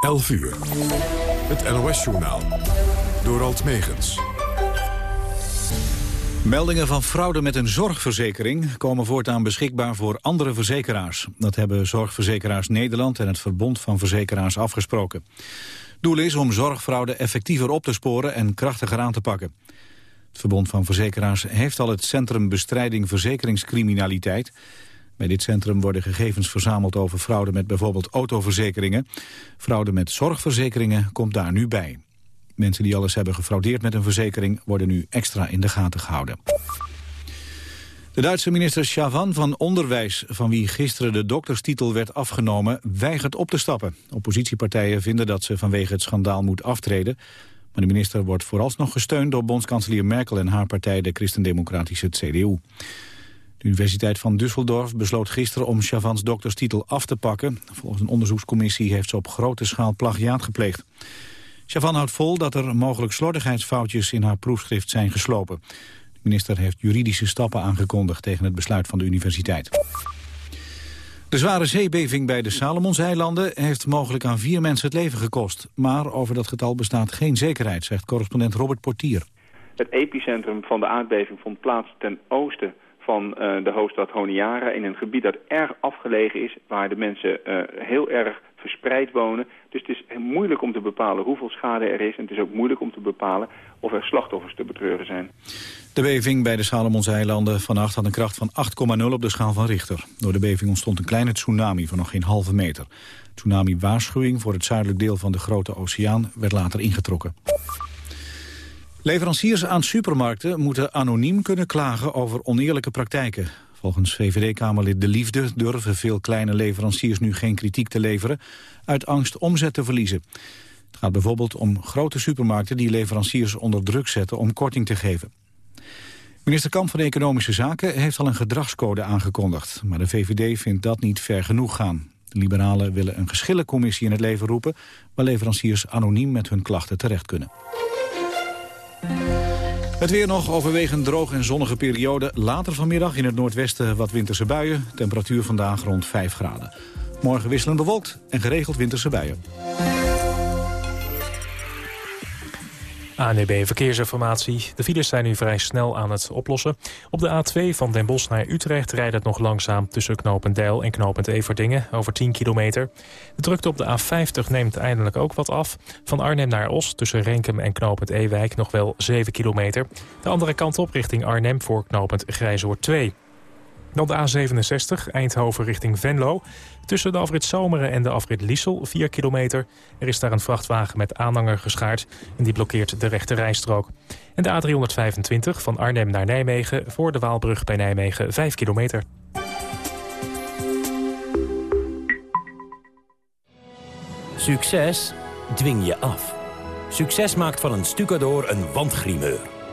11 uur. Het NOS-journaal. Door Alt Megens. Meldingen van fraude met een zorgverzekering komen voortaan beschikbaar voor andere verzekeraars. Dat hebben Zorgverzekeraars Nederland en het Verbond van Verzekeraars afgesproken. Doel is om zorgfraude effectiever op te sporen en krachtiger aan te pakken. Het Verbond van Verzekeraars heeft al het Centrum Bestrijding Verzekeringscriminaliteit. Bij dit centrum worden gegevens verzameld over fraude met bijvoorbeeld autoverzekeringen. Fraude met zorgverzekeringen komt daar nu bij. Mensen die alles hebben gefraudeerd met een verzekering worden nu extra in de gaten gehouden. De Duitse minister Chavan van Onderwijs, van wie gisteren de dokterstitel werd afgenomen, weigert op te stappen. Oppositiepartijen vinden dat ze vanwege het schandaal moet aftreden. Maar de minister wordt vooralsnog gesteund door bondskanselier Merkel en haar partij, de christendemocratische CDU. De Universiteit van Düsseldorf besloot gisteren om Chavans dokterstitel af te pakken. Volgens een onderzoekscommissie heeft ze op grote schaal plagiaat gepleegd. Chavan houdt vol dat er mogelijk slordigheidsfoutjes in haar proefschrift zijn geslopen. De minister heeft juridische stappen aangekondigd tegen het besluit van de universiteit. De zware zeebeving bij de Salomonseilanden heeft mogelijk aan vier mensen het leven gekost. Maar over dat getal bestaat geen zekerheid, zegt correspondent Robert Portier. Het epicentrum van de aardbeving vond plaats ten oosten van uh, de hoofdstad Honiara... in een gebied dat erg afgelegen is, waar de mensen uh, heel erg verspreid wonen. Dus het is moeilijk om te bepalen hoeveel schade er is... en het is ook moeilijk om te bepalen of er slachtoffers te betreuren zijn. De beving bij de Salomonseilanden vannacht had een kracht van 8,0 op de schaal van Richter. Door de beving ontstond een kleine tsunami van nog geen halve meter. Tsunami-waarschuwing voor het zuidelijk deel van de Grote Oceaan werd later ingetrokken. Leveranciers aan supermarkten moeten anoniem kunnen klagen over oneerlijke praktijken. Volgens VVD-Kamerlid De Liefde durven veel kleine leveranciers nu geen kritiek te leveren... uit angst omzet te verliezen. Het gaat bijvoorbeeld om grote supermarkten die leveranciers onder druk zetten om korting te geven. Minister Kamp van Economische Zaken heeft al een gedragscode aangekondigd. Maar de VVD vindt dat niet ver genoeg gaan. De liberalen willen een geschillencommissie in het leven roepen... waar leveranciers anoniem met hun klachten terecht kunnen. Het weer nog overwegend droog en zonnige periode. Later vanmiddag in het noordwesten wat winterse buien. Temperatuur vandaag rond 5 graden. Morgen wisselend bewolkt en geregeld winterse buien. ANEB Verkeersinformatie. De files zijn nu vrij snel aan het oplossen. Op de A2 van Den Bosch naar Utrecht rijdt het nog langzaam... tussen Knopendijl en Knopend Everdingen, over 10 kilometer. De drukte op de A50 neemt eindelijk ook wat af. Van Arnhem naar Os, tussen Renkum en Knopend Ewijk... nog wel 7 kilometer. De andere kant op richting Arnhem voor Knopend Grijzoord 2. Dan de A67, Eindhoven richting Venlo. Tussen de afrit Zomeren en de afrit Liesel, 4 kilometer. Er is daar een vrachtwagen met aanhanger geschaard en die blokkeert de rechte rijstrook. En de A325 van Arnhem naar Nijmegen voor de Waalbrug bij Nijmegen, 5 kilometer. Succes dwing je af. Succes maakt van een stucador een wandgrimeur.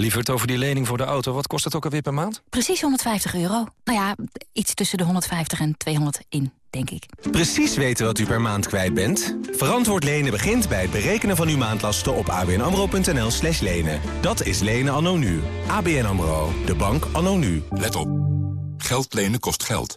Lieverd, over die lening voor de auto, wat kost het ook alweer per maand? Precies 150 euro. Nou ja, iets tussen de 150 en 200 in, denk ik. Precies weten wat u per maand kwijt bent? Verantwoord lenen begint bij het berekenen van uw maandlasten op abnamro.nl slash lenen. Dat is lenen anno nu. ABN AMRO, de bank anno nu. Let op. Geld lenen kost geld.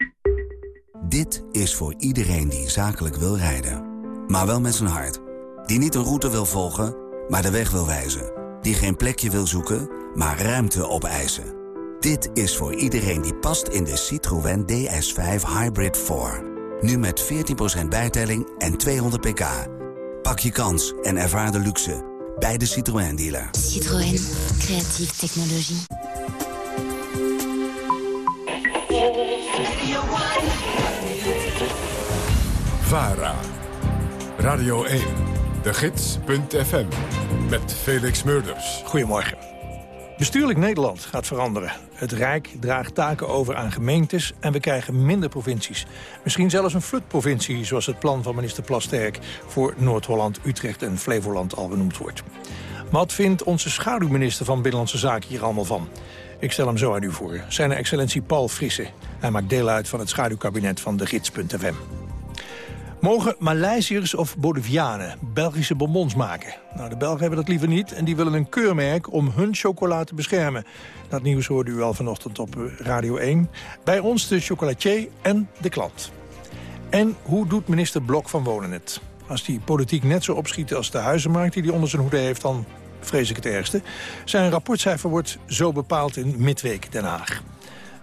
Dit is voor iedereen die zakelijk wil rijden. Maar wel met zijn hart. Die niet een route wil volgen, maar de weg wil wijzen die geen plekje wil zoeken, maar ruimte opeisen. Dit is voor iedereen die past in de Citroën DS5 Hybrid 4. Nu met 14% bijtelling en 200 pk. Pak je kans en ervaar de luxe bij de Citroën dealer. Citroën, creatieve technologie. VARA, Radio 1, de gids.fm, met Felix Murders. Goedemorgen. Bestuurlijk Nederland gaat veranderen. Het Rijk draagt taken over aan gemeentes en we krijgen minder provincies. Misschien zelfs een flutprovincie, zoals het plan van minister Plasterk... voor Noord-Holland, Utrecht en Flevoland al genoemd wordt. Wat vindt onze schaduwminister van Binnenlandse Zaken hier allemaal van? Ik stel hem zo aan u voor. Zijn excellentie Paul Frisse. Hij maakt deel uit van het schaduwkabinet van de gids.fm. Mogen Maleisiërs of Bolivianen Belgische bonbons maken? Nou, de Belgen hebben dat liever niet en die willen een keurmerk om hun chocola te beschermen. Dat nieuws hoorde u al vanochtend op eh, Radio 1. Bij ons de chocolatier en de klant. En hoe doet minister Blok van Wonen het? Als die politiek net zo opschiet als de huizenmarkt die hij onder zijn hoede heeft... dan vrees ik het ergste. Zijn rapportcijfer wordt zo bepaald in Midweek Den Haag.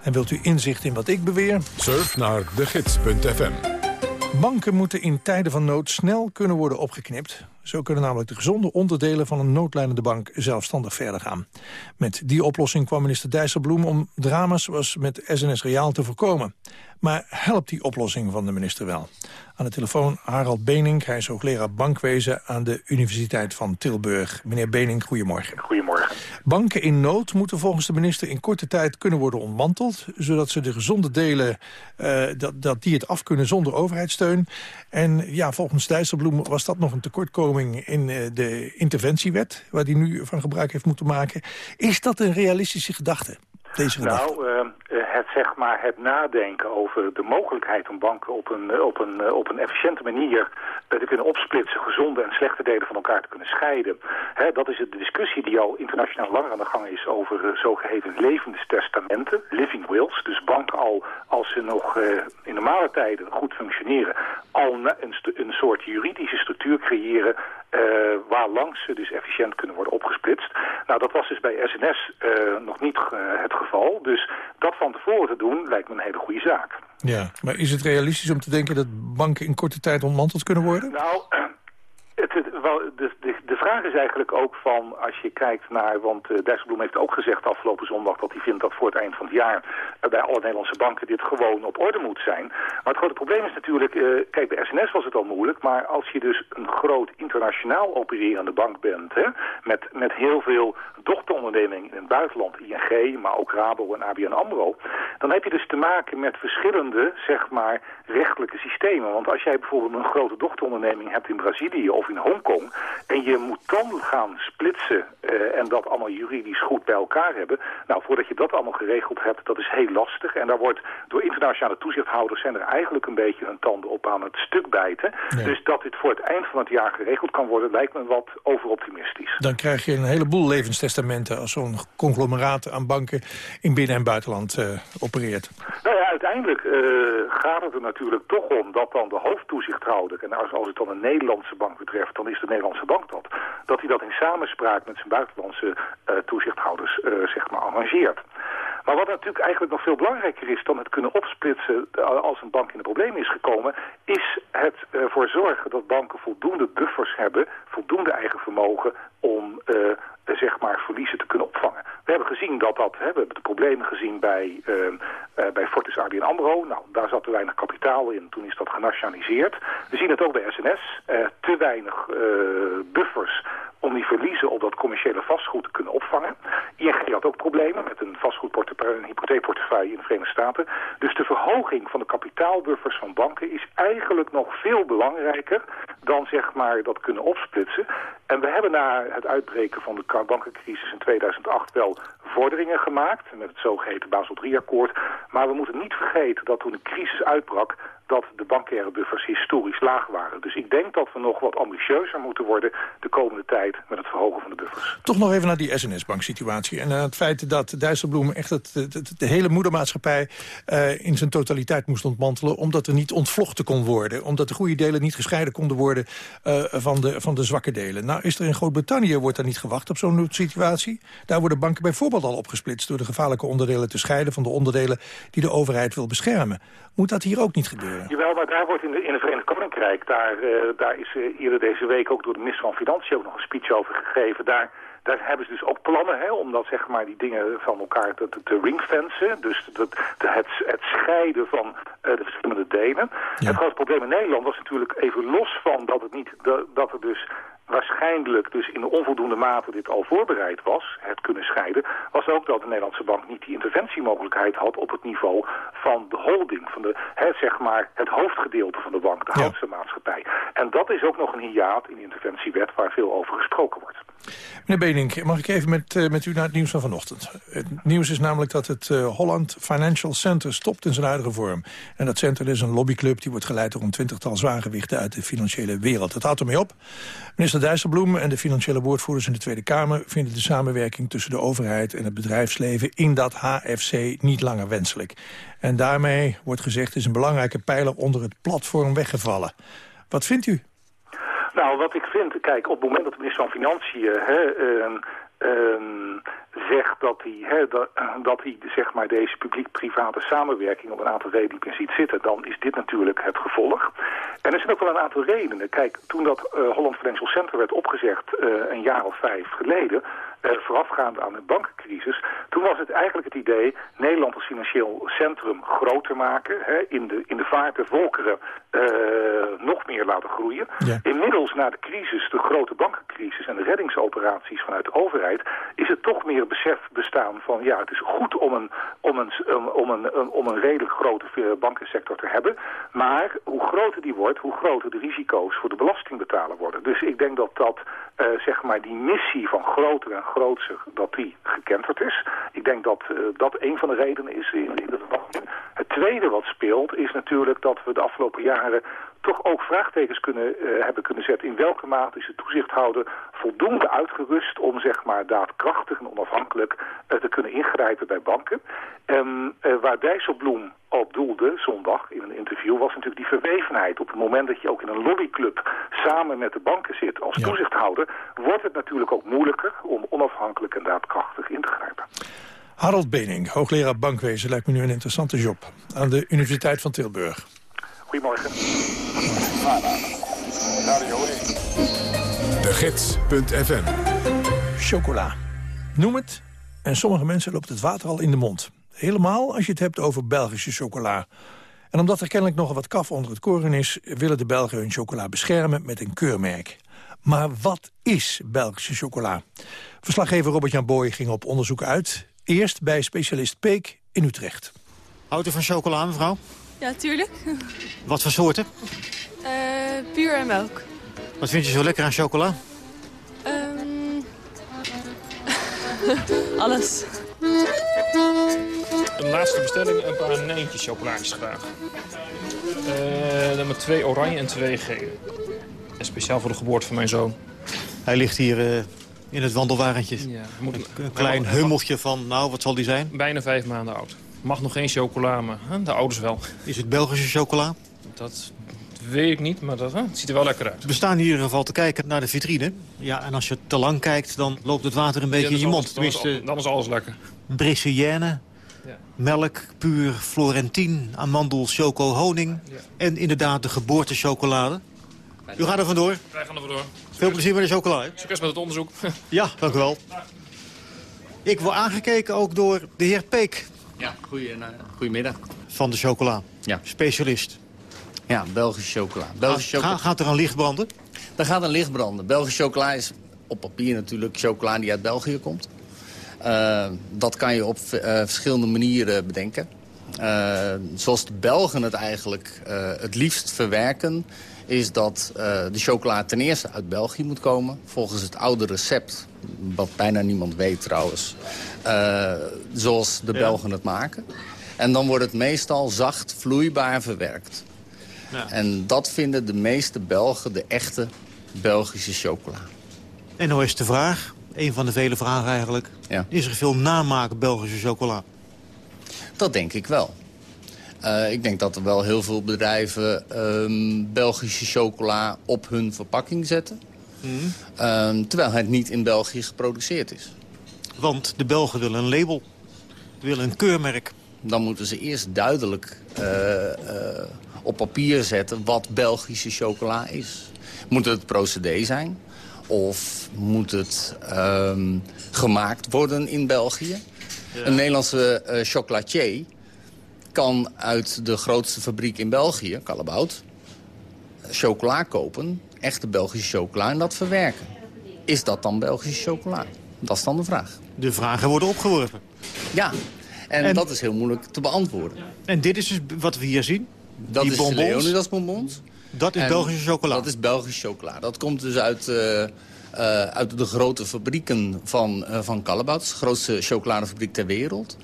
En wilt u inzicht in wat ik beweer? Surf naar degids.fm. Banken moeten in tijden van nood snel kunnen worden opgeknipt. Zo kunnen namelijk de gezonde onderdelen van een noodlijnende bank zelfstandig verder gaan. Met die oplossing kwam minister Dijsselbloem om drama's zoals met SNS Reaal te voorkomen. Maar helpt die oplossing van de minister wel? Aan de telefoon Harald Benink, hij is hoogleraar bankwezen aan de Universiteit van Tilburg. Meneer Benink, goedemorgen. Goedemorgen. Banken in nood moeten volgens de minister in korte tijd kunnen worden ontmanteld... zodat ze de gezonde delen, uh, dat, dat die het af kunnen zonder overheidssteun. En ja, volgens Dijsselbloem was dat nog een tekortkoming in uh, de interventiewet... waar die nu van gebruik heeft moeten maken. Is dat een realistische gedachte? Nou, uh, het, zeg maar, het nadenken over de mogelijkheid om banken op een, op een, op een efficiënte manier te kunnen opsplitsen, gezonde en slechte delen van elkaar te kunnen scheiden. Hè, dat is de discussie die al internationaal langer aan de gang is over zogeheten levenstestamenten, living wills. Dus banken al, als ze nog in normale tijden goed functioneren, al een, een soort juridische structuur creëren uh, waar langs ze dus efficiënt kunnen worden opgesplitst. Nou, dat was dus bij SNS nog niet het geval. Dus dat van tevoren te doen lijkt me een hele goede zaak. Ja, maar is het realistisch om te denken dat banken in korte tijd ontmanteld kunnen worden? Nou, het, wel, de, de, de, vraag is eigenlijk ook van, als je kijkt naar... want uh, Dijsselbloem heeft ook gezegd afgelopen zondag... dat hij vindt dat voor het eind van het jaar... Bij alle Nederlandse banken dit gewoon op orde moet zijn. Maar het grote probleem is natuurlijk... Uh, kijk, bij SNS was het al moeilijk... maar als je dus een groot internationaal opererende bank bent... Hè, met, met heel veel dochterondernemingen in het buitenland... ING, maar ook Rabo en ABN AMRO... dan heb je dus te maken met verschillende, zeg maar, rechtelijke systemen. Want als jij bijvoorbeeld een grote dochteronderneming hebt in Brazilië... of in Hongkong en je moet dan gaan splitsen uh, en dat allemaal juridisch goed bij elkaar hebben. Nou, voordat je dat allemaal geregeld hebt, dat is heel lastig. En daar wordt door internationale toezichthouders zijn er eigenlijk een beetje hun tanden op aan het stuk bijten. Dus dat dit voor het eind van het jaar geregeld kan worden, lijkt me wat overoptimistisch. Dan krijg je een heleboel levenstestamenten als zo'n conglomeraat aan banken in binnen- en buitenland uh, opereert. Nou ja, uiteindelijk uh, gaat het er natuurlijk toch om dat dan de hoofdtoezichthouder, en als, het dan een Nederlandse bank betreft, dan is de Nederlandse bank dat, dat hij dat in samenspraak met zijn buitenlandse uh, toezichthouders uh, zeg maar arrangeert. Maar wat natuurlijk eigenlijk nog veel belangrijker is dan het kunnen opsplitsen als een bank in de problemen is gekomen, is het ervoor zorgen dat banken voldoende buffers hebben, voldoende eigen vermogen om zeg maar verliezen te kunnen opvangen. We hebben gezien dat dat, hè, we hebben de problemen gezien bij, uh, uh, bij Fortis ABN AMRO. Nou, daar zat te weinig kapitaal in, toen is dat genationaliseerd. We zien het ook bij SNS, uh, te weinig buffers om die verliezen op dat commerciële vastgoed te kunnen opvangen. ING had ook problemen met een vastgoedportefeuille, een hypotheekportefeuille in de Verenigde Staten. Dus de verhoging van de kapitaalbuffers van banken is eigenlijk nog veel belangrijker dan zeg maar dat kunnen opsplitsen. En we hebben na het uitbreken van de bankencrisis in 2008 wel vorderingen gemaakt met het zogeheten Basel III-akkoord. Maar we moeten niet vergeten dat toen de crisis uitbrak dat de bankaire buffers historisch laag waren. Dus ik denk dat we nog wat ambitieuzer moeten worden de komende tijd met het verhogen van de buffers. Toch nog even naar die SNS-banksituatie. En het feit dat Dijsselbloem echt het, de hele moedermaatschappij uh, in zijn totaliteit moest ontmantelen. Omdat er niet ontvlochten kon worden. Omdat de goede delen niet gescheiden konden worden uh, van, de, van de zwakke delen. Nou is er in Groot-Brittannië wordt er niet gewacht op zo'n situatie. Daar worden banken bijvoorbeeld al opgesplitst door de gevaarlijke onderdelen te scheiden van de onderdelen die de overheid wil beschermen. Moet dat hier ook niet gebeuren? Jawel, maar daar wordt in, de, in het Verenigd Koninkrijk, daar, uh, daar is uh, eerder deze week ook door de minister van Financiën ook nog een speech over gegeven. Daar, daar hebben ze dus ook plannen hè, om dat, zeg maar, die dingen van elkaar te, te, te ringfensen. Dus het, het scheiden van uh, de verschillende delen. Ja. Het grote probleem in Nederland was natuurlijk even los van dat, het niet, dat, dat er dus waarschijnlijk dus in onvoldoende mate dit al voorbereid was, het kunnen scheiden, was ook dat de Nederlandse bank niet die interventiemogelijkheid had op het niveau van de holding, van de, hè, zeg maar het hoofdgedeelte van de bank, de ja. houtse maatschappij. En dat is ook nog een hiaat in de interventiewet waar veel over gesproken wordt. Meneer Benink, mag ik even met, uh, met u naar het nieuws van vanochtend? Het nieuws is namelijk dat het uh, Holland Financial Center stopt in zijn huidige vorm. En dat center is een lobbyclub die wordt geleid door een twintigtal zwaargewichten uit de financiële wereld. Het houdt ermee op. Minister Dijsselbloem en de financiële woordvoerders in de Tweede Kamer vinden de samenwerking tussen de overheid en het bedrijfsleven in dat HFC niet langer wenselijk. En daarmee, wordt gezegd, is een belangrijke pijler onder het platform weggevallen. Wat vindt u? Nou, wat ik vind, kijk, op het moment dat de minister van Financiën hè, uh, uh, zegt dat hij, dat, hij zeg maar, deze publiek-private samenwerking op een aantal redenen ziet zitten, dan is dit natuurlijk het gevolg. En er zijn ook wel een aantal redenen. Kijk, toen dat uh, Holland Financial Center werd opgezegd uh, een jaar of vijf geleden, voorafgaand aan de bankencrisis, toen was het eigenlijk het idee Nederland als financieel centrum groter maken, hè, in, de, in de vaart volkeren nog meer laten groeien. Ja. Inmiddels na de crisis, de grote bankencrisis en de reddingsoperaties vanuit de overheid, is het toch meer besef bestaan van ja, het is goed om een, om een, om een, om een redelijk grote bankensector te hebben. Maar hoe groter die wordt, hoe groter de risico's voor de belastingbetaler worden. Dus ik denk dat dat, uh, zeg maar, die missie van groter en grootser, dat die gekenterd is. Ik denk dat uh, dat een van de redenen is in, in tweede wat speelt is natuurlijk dat we de afgelopen jaren toch ook vraagtekens kunnen, uh, hebben kunnen zetten... in welke mate is de toezichthouder voldoende uitgerust... om zeg maar daadkrachtig en onafhankelijk uh, te kunnen ingrijpen bij banken. En uh, waar Dijsselbloem op doelde zondag in een interview... was natuurlijk die verwevenheid. Op het moment dat je ook in een lobbyclub samen met de banken zit als ja. toezichthouder... wordt het natuurlijk ook moeilijker om onafhankelijk en daadkrachtig in te grijpen. Harold Bening, hoogleraar bankwezen, lijkt me nu een interessante job. Aan de Universiteit van Tilburg. Goedemorgen. De Gids.fm Chocola. Noem het. En sommige mensen loopt het water al in de mond. Helemaal als je het hebt over Belgische chocola. En omdat er kennelijk nog wat kaf onder het koren is... willen de Belgen hun chocola beschermen met een keurmerk. Maar wat is Belgische chocola? Verslaggever Robert-Jan Boy ging op onderzoek uit. Eerst bij specialist Peek in Utrecht. Houdt u van chocola, mevrouw? Ja, tuurlijk. Wat voor soorten? Uh, puur en melk. Wat vind je zo lekker aan chocola? Um... Alles. Een laatste bestelling, een paar neentjes chocolaatjes graag. Uh, dan met twee oranje en twee gele. En speciaal voor de geboorte van mijn zoon. Hij ligt hier uh, in het wandelwagentje. Ja, moet, een, een klein hummeltje van, nou, wat zal die zijn? Bijna vijf maanden oud. Mag nog geen chocola, maar hè, de ouders wel. Is het Belgische chocola? Dat weet ik niet, maar dat, hè, ziet er wel lekker uit. We staan hier in ieder geval te kijken naar de vitrine. Ja, en als je te lang kijkt, dan loopt het water een beetje ja, in je mond. Tenminste, dan is, dan is alles lekker. Bressilienne, ja. melk, puur Florentin, amandel, choco, honing. Ja. En inderdaad de geboortechocolade. U gaat er vandoor. Wij gaan er vandoor. Veel plezier met de chocola. Hè? Succes met het onderzoek. ja, dank u wel. Ik word aangekeken ook door de heer Peek. Ja, goeie, uh, goedemiddag. Van de chocola. Ja. Specialist. Ja, Belgische chocola. Belgische gaat, chocola. gaat er een licht branden? Er gaat een licht branden. Belgische chocola is op papier natuurlijk chocola die uit België komt. Uh, dat kan je op uh, verschillende manieren bedenken. Uh, zoals de Belgen het eigenlijk het liefst verwerken... is dat de chocola ten eerste uit België moet komen. Volgens het oude recept, wat bijna niemand weet trouwens... Uh, zoals de Belgen het maken. En dan wordt het meestal zacht, vloeibaar verwerkt. Ja. En dat vinden de meeste Belgen de echte Belgische chocola. En nou is de vraag, een van de vele vragen eigenlijk... Ja. is er veel namaak Belgische chocola? Dat denk ik wel. Uh, ik denk dat er wel heel veel bedrijven um, Belgische chocola op hun verpakking zetten. Mm. Um, terwijl het niet in België geproduceerd is. Want de Belgen willen een label, willen een keurmerk. Dan moeten ze eerst duidelijk uh, uh, op papier zetten wat Belgische chocola is. Moet het procedé zijn? Of moet het um, gemaakt worden in België? Ja. Een Nederlandse chocolatier kan uit de grootste fabriek in België, Callebaut, chocola kopen, echte Belgische chocola, en dat verwerken. Is dat dan Belgische chocola? Dat is dan de vraag. De vragen worden opgeworpen. Ja, en, en, dat is heel moeilijk te beantwoorden. En dit is dus wat we hier zien? Dat Die is bonbons. Leonidas bonbons. Dat is en Belgische chocola? Dat is Belgische chocola. Dat komt dus uit, uh, eh, uit de grote fabrieken van, uh, van Callebaut. de grootste chocoladefabriek ter wereld.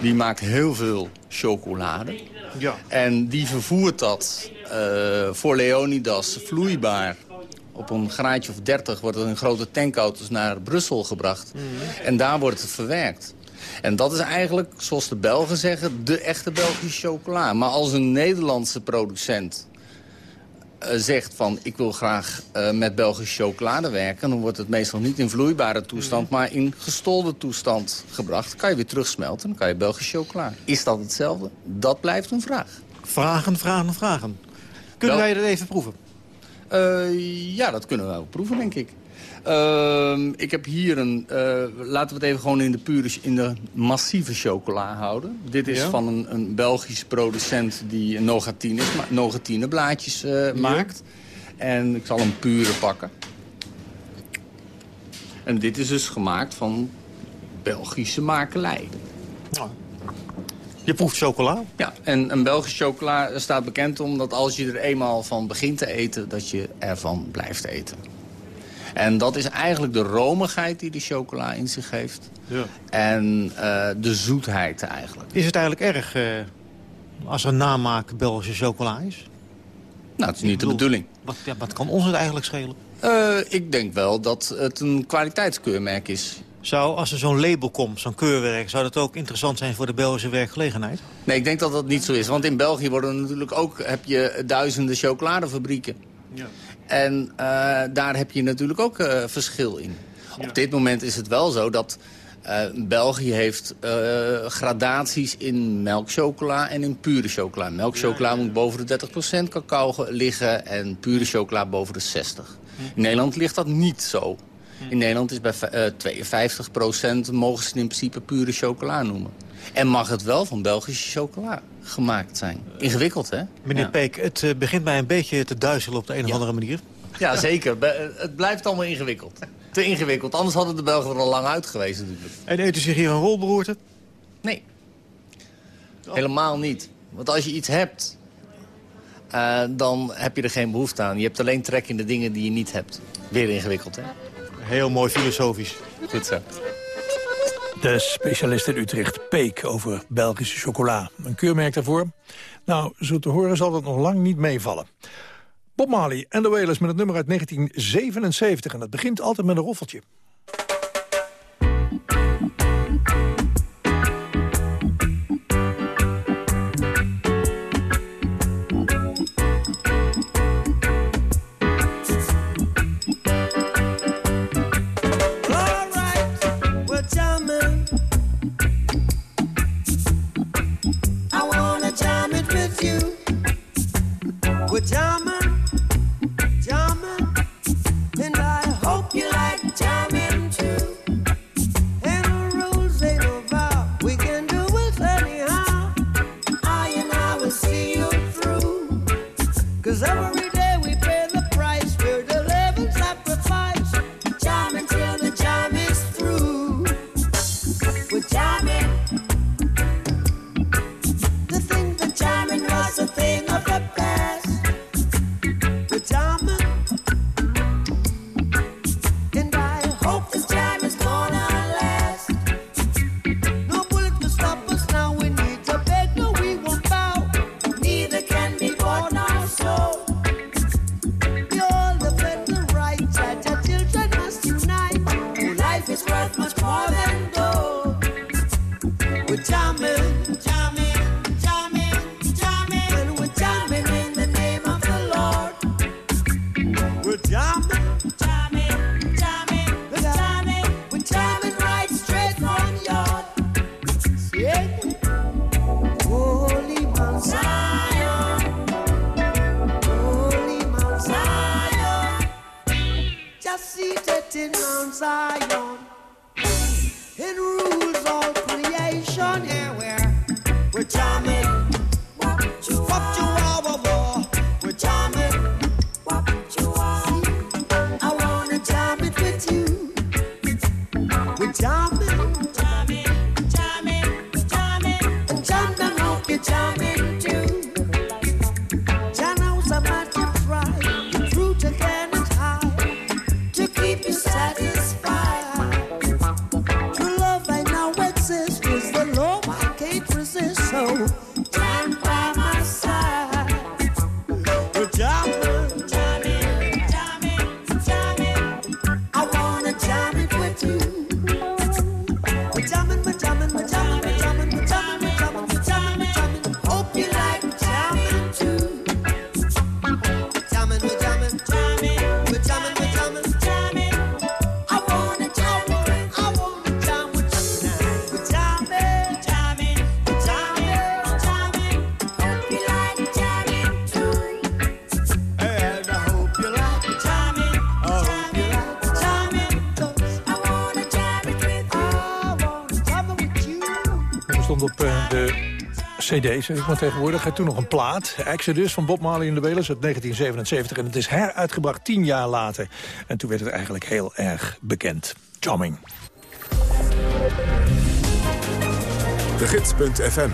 Die maakt heel veel chocolade. Ja. En die vervoert dat uh, voor Leonidas vloeibaar. Op een graadje of 30 wordt het in grote tankauto's naar Brussel gebracht. Mhm. En daar wordt het verwerkt. En dat is eigenlijk, zoals de Belgen zeggen, de echte Belgische chocola. Maar als een Nederlandse producent zegt van ik wil graag uh, met Belgische chocolade werken... dan wordt het meestal niet in vloeibare toestand, Mhm. maar in gestolde toestand gebracht. Dan kan je weer terugsmelten, dan kan je Belgische chocola. Is dat hetzelfde? Dat blijft een vraag. Vragen, vragen, vragen. Kunnen Wel- wij dat even proeven? Uh, ja, dat kunnen we wel proeven, denk ik. Uh, ik heb hier een... Uh, laten we het even gewoon in de pure, in de massieve chocola houden. Dit is Ja. van een, een Belgische producent die nogatine, nogatineblaadjes uh, maakt. En ik zal een pure pakken. En dit is dus gemaakt van Belgische makelij. Je proeft chocola? Ja, en een Belgische chocola staat bekend omdat als je er eenmaal van begint te eten... dat je ervan blijft eten. En dat is eigenlijk de romigheid die de chocola in zich heeft. Ja. En uh, de zoetheid eigenlijk. Is het eigenlijk erg uh, als er namaak Belgische chocola is? Nou, het is niet de bedoeling. Wat, ja, wat kan ons het eigenlijk schelen? Uh, ik denk wel dat het een kwaliteitskeurmerk is. Zou, als er zo'n label komt, zo'n keurwerk... zou dat ook interessant zijn voor de Belgische werkgelegenheid? Nee, ik denk dat dat niet zo is. Want in België worden natuurlijk ook, heb je duizenden chocoladefabrieken. Ja. En uh, daar heb je natuurlijk ook uh, verschil in. Ja. Op dit moment is het wel zo dat uh, België heeft gradaties in melkchocola en in pure chocola. Melkchocola ja, moet boven de 30% cacao liggen en pure chocola boven de 60%. In Nederland ligt dat niet zo. In Nederland is bij uh, 52% mogen ze het in principe pure chocola noemen. En mag het wel van Belgische chocola gemaakt zijn. Ingewikkeld, hè? Meneer ja. Peek, het uh, begint mij een beetje te duizelen op de een of andere manier. Ja, zeker. Be het blijft allemaal ingewikkeld. Te ingewikkeld. Anders hadden de Belgen er al lang uit geweest natuurlijk. En eet u zich hier een rolberoerte? Nee. Oh. Helemaal niet. Want als je iets hebt, uh, dan heb je er geen behoefte aan. Je hebt alleen trek in de dingen die je niet hebt. Weer ingewikkeld, hè? Heel mooi filosofisch. Goed zo. De specialist in Utrecht, Peek, over Belgische chocola. Een keurmerk daarvoor. Nou, zo te horen zal dat nog lang niet meevallen. Bob Marley en de Wailers met het nummer uit 1977. En dat begint altijd met een roffeltje. Cd, zeg ik maar tegenwoordig. En toen nog een plaat, Exodus van Bob Marley in de Wailers uit 1977. En het is heruitgebracht tien jaar later. En toen werd het eigenlijk heel erg bekend. Charming. De Gids.fm.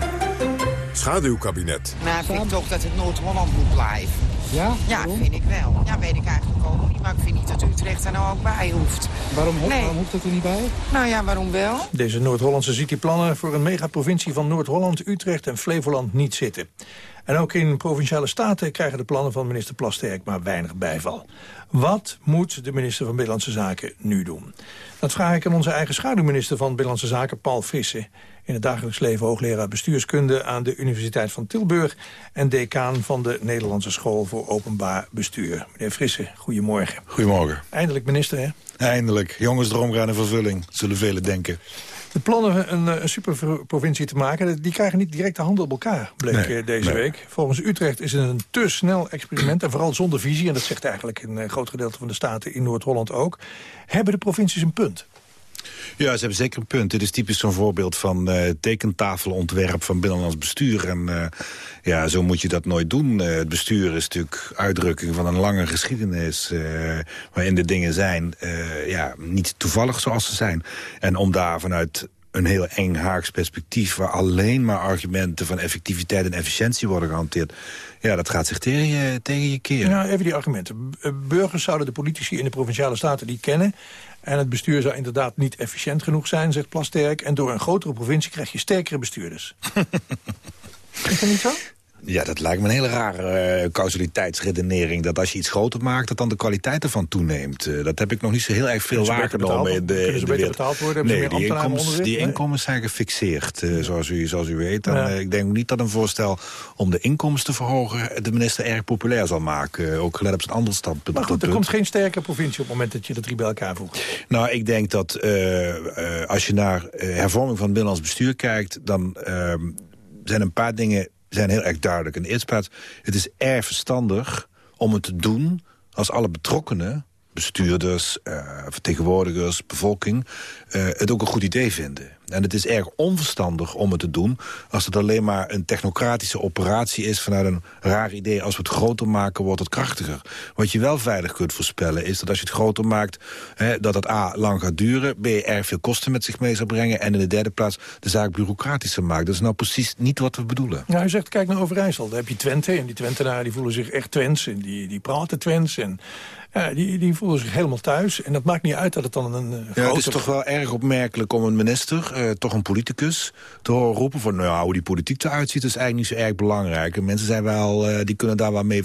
Schaduwkabinet. Nou, ik vind toch dat het Noord-Holland moet blijven. Ja? Ja, vind ik wel. Ja, weet ik eigenlijk ook niet. Maar ik vind niet dat Utrecht er nou ook bij hoeft. Waarom, ho- Nee. waarom hoeft dat er niet bij? Nou ja, waarom wel? Deze Noord-Hollandse ziet die plannen voor een megaprovincie van Noord-Holland, Utrecht en Flevoland niet zitten. En ook in provinciale staten krijgen de plannen van minister Plasterk maar weinig bijval. Wat moet de minister van Binnenlandse Zaken nu doen? Dat vraag ik aan onze eigen schaduwminister van Binnenlandse Zaken, Paul Frisse. In het dagelijks leven hoogleraar bestuurskunde aan de Universiteit van Tilburg... en decaan van de Nederlandse School voor Openbaar Bestuur. Meneer Frisse, goedemorgen. Goedemorgen. Eindelijk minister, hè? Eindelijk. Jongensdroom gaat in vervulling, zullen velen denken. De plannen een, eh, een superprovincie te maken... die krijgen niet direct de handen op elkaar, bleek Nee, eh, deze nee. week. Volgens Utrecht is het een te snel experiment... en vooral zonder visie, en dat zegt eigenlijk een eh, groot gedeelte van de staten... in Noord-Holland ook. Hebben de provincies een punt? Ja, ze hebben zeker een punt. Dit is typisch zo'n voorbeeld van eh, tekentafelontwerp van binnenlands bestuur. En eh, ja, zo moet je dat nooit doen. Eh, het bestuur is natuurlijk uitdrukking van een lange geschiedenis... waarin de dingen zijn ja, niet toevallig zoals ze zijn. En om daar vanuit een heel eng Haags perspectief... waar alleen maar argumenten van effectiviteit en efficiëntie worden gehanteerd... ja, dat gaat zich tegen je, tegen je keren. Ja, even die argumenten. Burgers zouden de politici in de provinciale staten niet kennen... en het bestuur zou inderdaad niet efficiënt genoeg zijn, zegt Plasterk... en door een grotere provincie krijg je sterkere bestuurders. is dat niet zo? Ja, dat lijkt me een hele rare eh, causaliteitsredenering. Dat als je iets groter maakt, dat dan de kwaliteit ervan toeneemt. Eh, dat heb ik nog niet zo heel erg veel waargenomen in de, kunnen ze beter betaald worden? Nee, die, inkomens, die Nee? inkomens zijn gefixeerd, eh, zoals, u, zoals u weet. Ja. eh, ik denk niet dat een voorstel om de inkomsten te verhogen... de minister erg populair zal maken. ook gelet op zijn andere standpunt. Maar goed, er komt geen sterke provincie op het moment dat je de drie bij elkaar voegt. Nou, ik denk dat als je naar hervorming van het binnenlands bestuur kijkt... dan ehm, zijn een paar dingen zijn heel erg duidelijk. In de eerste plaats, het is erg verstandig om het te doen... als alle betrokkenen, bestuurders, eh, vertegenwoordigers, bevolking... eh, het ook een goed idee vinden. En het is erg onverstandig om het te doen... als het alleen maar een technocratische operatie is... vanuit een raar idee. Als we het groter maken, wordt het krachtiger. Wat je wel veilig kunt voorspellen is dat als je het groter maakt... Hè, dat het A, lang gaat duren, B, erg veel kosten met zich mee zal brengen... en in de derde plaats de zaak bureaucratischer maakt. Dat is nou precies niet wat we bedoelen. Nou, u zegt, kijk naar Overijssel. Daar heb je Twente en die Twentenaren die voelen zich echt Twents. En die, die praten Twents en ja, die, die voelen zich helemaal thuis. En dat maakt niet uit dat het dan een eh, Ja, het is toch wel erg opmerkelijk om een minister, eh, toch een politicus, te horen roepen van, nou hoe die politiek eruit ziet, is eigenlijk niet zo erg belangrijk. En mensen zijn wel, eh, die kunnen daar wel mee.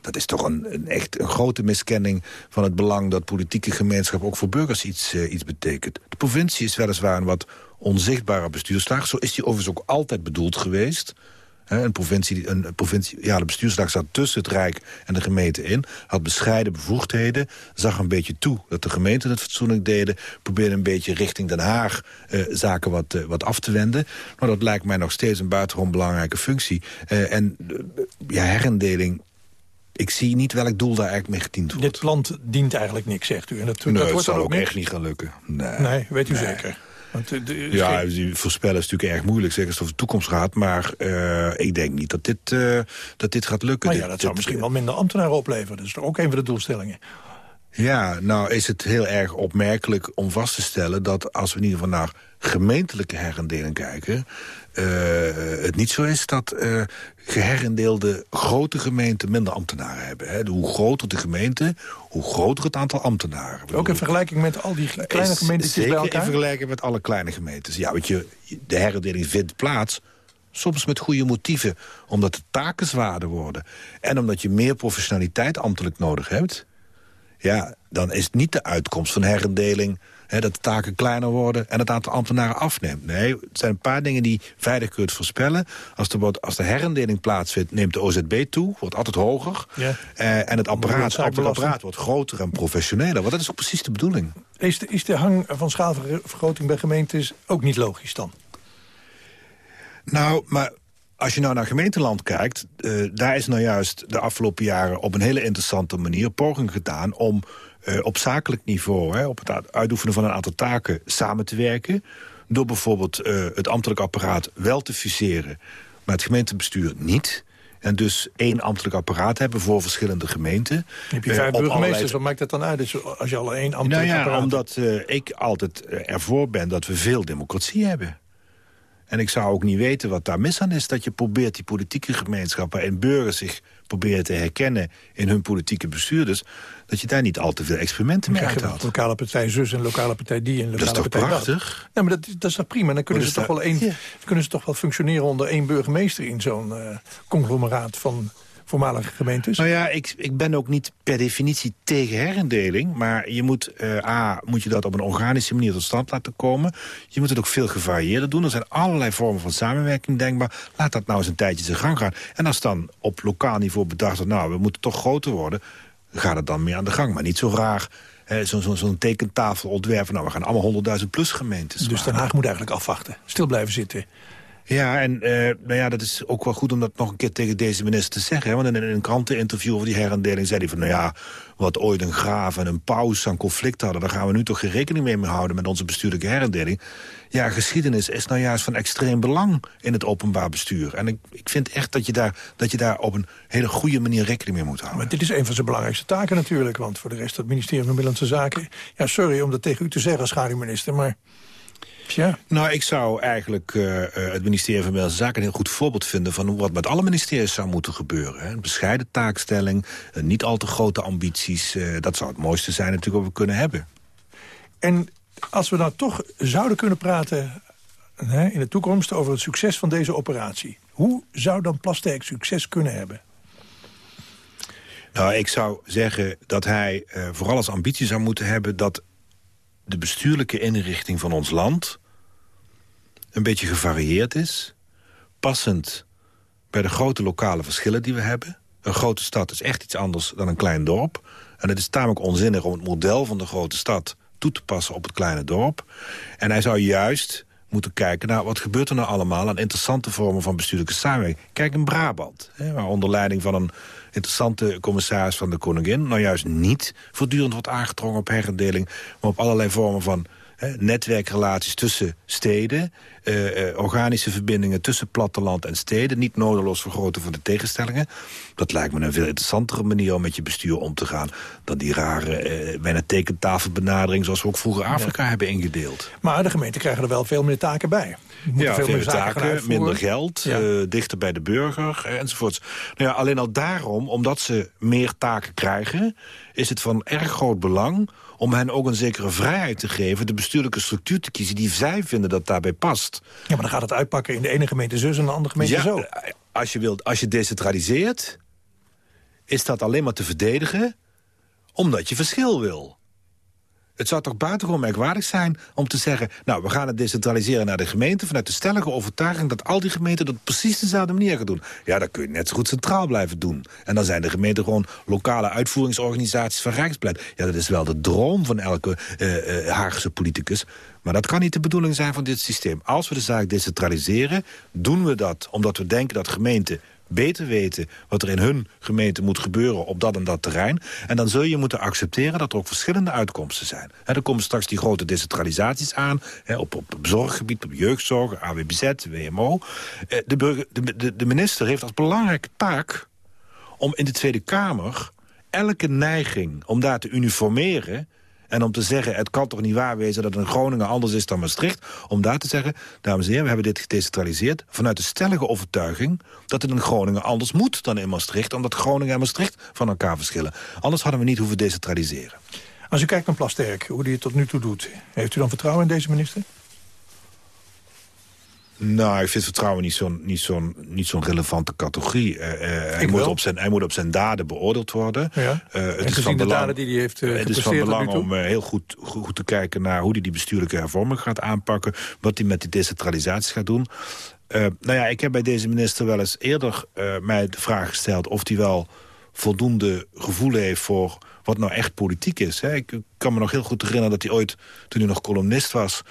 Dat is toch een, een echt een grote miskenning van het belang dat politieke gemeenschap ook voor burgers iets, iets betekent. De provincie is weliswaar een wat onzichtbare bestuurslaag. Zo is die overigens ook altijd bedoeld geweest. Een provincie, een provincie, ja, de bestuurslaag zat tussen het Rijk en de gemeente in. Had bescheiden bevoegdheden. Zag een beetje toe dat de gemeenten het fatsoenlijk deden. Probeerde een beetje richting Den Haag eh, zaken wat, eh, wat af te wenden. Maar dat lijkt mij nog steeds een buitengewoon belangrijke functie. Eh, en eh, ja, herindeling... Ik zie niet welk doel daar eigenlijk mee gediend wordt. Dit land dient eigenlijk niks, zegt u. En dat, Nee, dat het wordt zal ook ook echt niet gaan lukken. Nee, Nee, weet u Nee. zeker. Want, eh, de- Ja, die voorspellen is natuurlijk erg moeilijk, zeker als het over de toekomst gaat. Maar eh, ik denk niet dat dit, eh, dat dit gaat lukken. maar ja, dat zou dit- misschien wel minder ambtenaren opleveren. Dat is toch ook een van de doelstellingen. Ja, nou is het heel erg opmerkelijk om vast te stellen... dat als we in ieder geval naar gemeentelijke herindeling kijken... eh, het niet zo is dat eh geherindeelde grote gemeenten minder ambtenaren hebben. Hè. Hoe groter de gemeente, hoe groter het aantal ambtenaren. Ook in vergelijking met al die kleine Is gemeentes bij Zeker elkaar? in vergelijking met alle kleine gemeentes. Ja, want je, de herindeling vindt plaats... Soms met goede motieven, omdat de taken zwaarder worden. En omdat je meer professionaliteit ambtelijk nodig hebt. Ja, dan is het niet de uitkomst van herindeling... Hè, dat de taken kleiner worden en het aantal ambtenaren afneemt. Nee, het zijn een paar dingen die veilig kunt voorspellen. Als de, als de herindeling plaatsvindt, neemt de OZB toe, wordt altijd hoger. Ja. Eh, en het apparaat, het apparaat wordt groter en professioneler. Want dat is ook precies de bedoeling. Is de, is de hang van schaalvergroting bij gemeentes ook niet logisch dan? Nou, maar als je nou naar gemeenteland kijkt... eh, daar is nou juist de afgelopen jaren op een hele interessante manier poging gedaan... om eh, op zakelijk niveau, hè, op het uit- uitoefenen van een aantal taken samen te werken. door bijvoorbeeld eh, het ambtelijk apparaat wel te fuseren... maar het gemeentebestuur niet... En dus één ambtelijk apparaat hebben voor verschillende gemeenten. Heb je vijf burgemeesters, allerlei- wat maakt dat dan uit? Dus als je al één Nou ambtelijk ja, apparaat omdat ik altijd ervoor ben dat we veel democratie hebben. En ik zou ook niet weten wat daar mis aan is... dat je probeert die politieke gemeenschap... waarin burgers zich proberen te herkennen in hun politieke bestuurders... dat je daar niet al te veel experimenten mee uithaalt. lokale partij zus en lokale partij die en Dat lokale is toch partij prachtig? Ja, maar dat, dat is toch prima. Dan kunnen, ze toch wel één, kunnen ze toch wel functioneren onder één burgemeester... in zo'n eh, conglomeraat van voormalige gemeentes? Nou ja, ik, ik ben ook niet per definitie tegen herindeling. Maar je moet, eh, A, moet je dat op een organische manier tot stand laten komen. Je moet het ook veel gevarieerder doen. Er zijn allerlei vormen van samenwerking denkbaar. Laat dat nou eens een tijdje zijn gang gaan. En als dan op lokaal niveau bedacht wordt... nou, we moeten toch groter worden, gaat het dan meer aan de gang. Maar niet zo raar zo'n zo, zo'n tekentafel ontwerpen. Nou, we gaan allemaal 100.000 plus gemeentes Dus Den Haag moet eigenlijk afwachten. Stil blijven zitten. Ja, en eh, nou ja, dat is ook wel goed om dat nog een keer tegen deze minister te zeggen. Hè? Want in, een kranteninterview over die herindeling zei hij van... nou ja, wat ooit een graaf en een paus aan conflict hadden... daar gaan we nu toch geen rekening mee houden met onze bestuurlijke herindeling. Ja, geschiedenis is nou juist van extreem belang in het openbaar bestuur. En ik, ik vind echt dat je, daar, dat je daar op een hele goede manier rekening mee moet houden. Maar dit is een van zijn belangrijkste taken natuurlijk. Want voor de rest het ministerie van Binnenlandse Zaken... ja, sorry om dat tegen u te zeggen schaduwminister, maar... Tja. Nou, ik zou eigenlijk eh, eh, het ministerie van Binnenlandse Zaken... een heel goed voorbeeld vinden van wat met alle ministeries zou moeten gebeuren. Hè. Een bescheiden taakstelling, eh, niet al te grote ambities. dat zou het mooiste zijn natuurlijk wat we kunnen hebben. En als we nou toch zouden kunnen praten hè, in de toekomst... over het succes van deze operatie... hoe zou dan Plasterk succes kunnen hebben? Nou, ik zou zeggen dat hij eh, vooral als ambitie zou moeten hebben... dat de bestuurlijke inrichting van ons land... een beetje gevarieerd is. Passend bij de grote lokale verschillen die we hebben. Een grote stad is echt iets anders dan een klein dorp. En het is tamelijk onzinnig om het model van de grote stad... toe te passen op het kleine dorp. En hij zou juist moeten kijken naar wat gebeurt er nou allemaal... aan interessante vormen van bestuurlijke samenwerking. Kijk in Brabant, hè, waar onder leiding van een interessante commissaris van de koningin... nou juist niet voortdurend wordt aangedrongen op herindeling... maar op allerlei vormen van netwerkrelaties tussen steden... eh, eh, organische verbindingen tussen platteland en steden... niet nodeloos vergroten van de tegenstellingen. Dat lijkt me een veel interessantere manier om met je bestuur om te gaan... dan die rare, eh, bijna tekentafelbenadering... zoals we ook vroeger Afrika hebben ingedeeld. Maar de gemeenten krijgen er wel veel meer taken bij. Ja, veel veel meer taken, minder geld, Ja. dichter bij de burger enzovoorts. Nou ja, alleen al daarom, omdat ze meer taken krijgen... is het van erg groot belang om hen ook een zekere vrijheid te geven... de bestuurlijke structuur te kiezen die zij vinden dat daarbij past. Ja, maar dan gaat het uitpakken in de ene gemeente zus en de andere gemeente Ja, zo. eh, Als je, wilt, als je decentraliseert, is dat alleen maar te verdedigen... omdat je verschil wil. Het zou toch buitengewoon merkwaardig zijn om te zeggen... nou, we gaan het decentraliseren naar de gemeente... vanuit de stellige overtuiging dat al die gemeenten... dat precies dezelfde manier gaan doen. Ja, dan kun je net zo goed centraal blijven doen. En dan zijn de gemeenten gewoon lokale uitvoeringsorganisaties van Rijksbeleid. Ja, dat is wel de droom van elke eh, Haagse politicus. Maar dat kan niet de bedoeling zijn van dit systeem. Als we de zaak decentraliseren, doen we dat... omdat we denken dat gemeenten beter weten wat er in hun gemeente moet gebeuren op dat en dat terrein. En dan zul je moeten accepteren dat er ook verschillende uitkomsten zijn. He, er komen straks die grote decentralisaties aan, he, op, op, zorggebied, op jeugdzorg, AWBZ, WMO. Eh, de, burger, de, de, de minister heeft als belangrijke taak om in de Tweede Kamer elke neiging om daar te uniformeren... En om te zeggen, het kan toch niet waar wezen dat een Groningen anders is dan Maastricht. Om daar te zeggen, dames en heren, we hebben dit gedecentraliseerd... vanuit de stellige overtuiging dat het in Groningen anders moet dan in Maastricht... omdat Groningen en Maastricht van elkaar verschillen. Anders hadden we niet hoeven decentraliseren. Als u kijkt naar Plasterk, hoe die het tot nu toe doet... heeft u dan vertrouwen in deze minister? Nou, ik vind vertrouwen niet zo'n niet zo'n niet zo'n relevante categorie. Eh, eh, hij, moet wel. op zijn, hij moet op zijn daden beoordeeld worden. Ja. Eh, het en is gezien van de belang, daden die hij heeft uh, het is van belang om heel goed, goed, te kijken naar hoe hij die bestuurlijke hervorming gaat aanpakken. Wat hij met die decentralisatie gaat doen. Nou ja, ik heb bij deze minister wel eens eerder mij de vraag gesteld... of hij wel voldoende gevoel heeft voor wat nou echt politiek is. Hè. Ik kan me nog heel goed herinneren dat hij ooit, toen hij nog columnist was...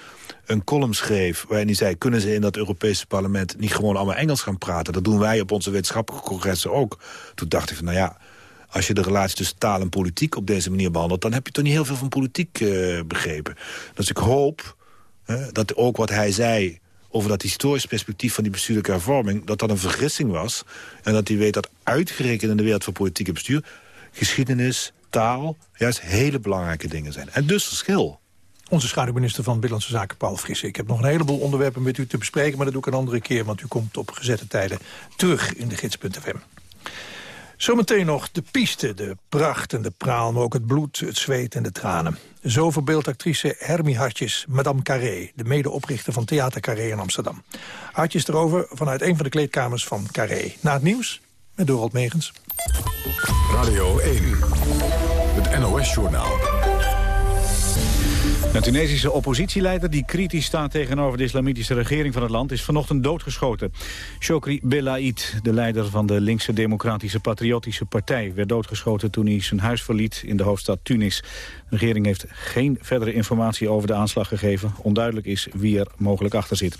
een column schreef waarin hij zei... kunnen ze in dat Europese parlement niet gewoon allemaal Engels gaan praten? Dat doen wij op onze wetenschappelijke congressen ook. Toen dacht ik van, nou ja, als je de relatie tussen taal en politiek op deze manier behandelt... dan heb je toch niet heel veel van politiek uh, begrepen. Dus ik hoop hè, dat ook wat hij zei over dat historisch perspectief van die bestuurlijke hervorming... dat dat een vergissing was. En dat hij weet dat uitgerekend in de wereld van politiek en bestuur... geschiedenis, taal, juist hele belangrijke dingen zijn. En dus verschil. Onze schaduwminister van Binnenlandse Zaken, Paul Frisse. Ik heb nog een heleboel onderwerpen met u te bespreken... maar dat doe ik een andere keer, want u komt op gezette tijden terug in de gids.fm. Zometeen nog de piste, de pracht en de praal... maar ook het bloed, het zweet en de tranen. Zo verbeeldt actrice Hermie Hartjes Madame Carré... de medeoprichter van Theater Carré in Amsterdam. Hartjes erover vanuit een van de kleedkamers van Carré. Na het nieuws met Dorald Megens. Radio 1, het NOS-journaal. Een Tunesische oppositieleider die kritisch staat tegenover de islamitische regering van het land is vanochtend doodgeschoten. Chokri Belaid, de leider van de linkse democratische patriotische partij, werd doodgeschoten toen hij zijn huis verliet in de hoofdstad Tunis. De regering heeft geen verdere informatie over de aanslag gegeven. Onduidelijk is wie er mogelijk achter zit.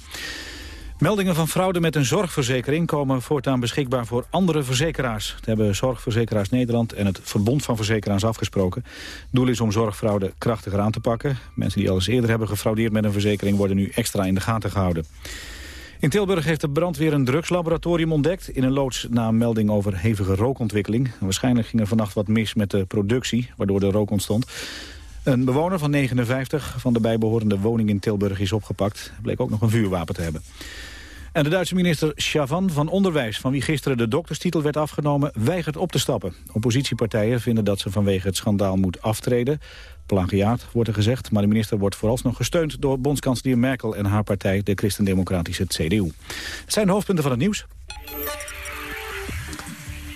Meldingen van fraude met een zorgverzekering komen voortaan beschikbaar voor andere verzekeraars. Dat hebben Zorgverzekeraars Nederland en het Verbond van Verzekeraars afgesproken. Doel is om zorgfraude krachtiger aan te pakken. Mensen die al eens eerder hebben gefraudeerd met een verzekering worden nu extra in de gaten gehouden. In Tilburg heeft de brandweer een drugslaboratorium ontdekt... in een loods na een melding over hevige rookontwikkeling. Waarschijnlijk ging er vannacht wat mis met de productie, waardoor de rook ontstond. Een bewoner van 59 van de bijbehorende woning in Tilburg is opgepakt. Bleek ook nog een vuurwapen te hebben. En de Duitse minister Chavan van Onderwijs, van wie gisteren de dokterstitel werd afgenomen, weigert op te stappen. Oppositiepartijen vinden dat ze vanwege het schandaal moet aftreden. Plagiaat wordt er gezegd, maar de minister wordt vooralsnog gesteund door bondskanselier Merkel en haar partij, de christendemocratische CDU. Het zijn de hoofdpunten van het nieuws.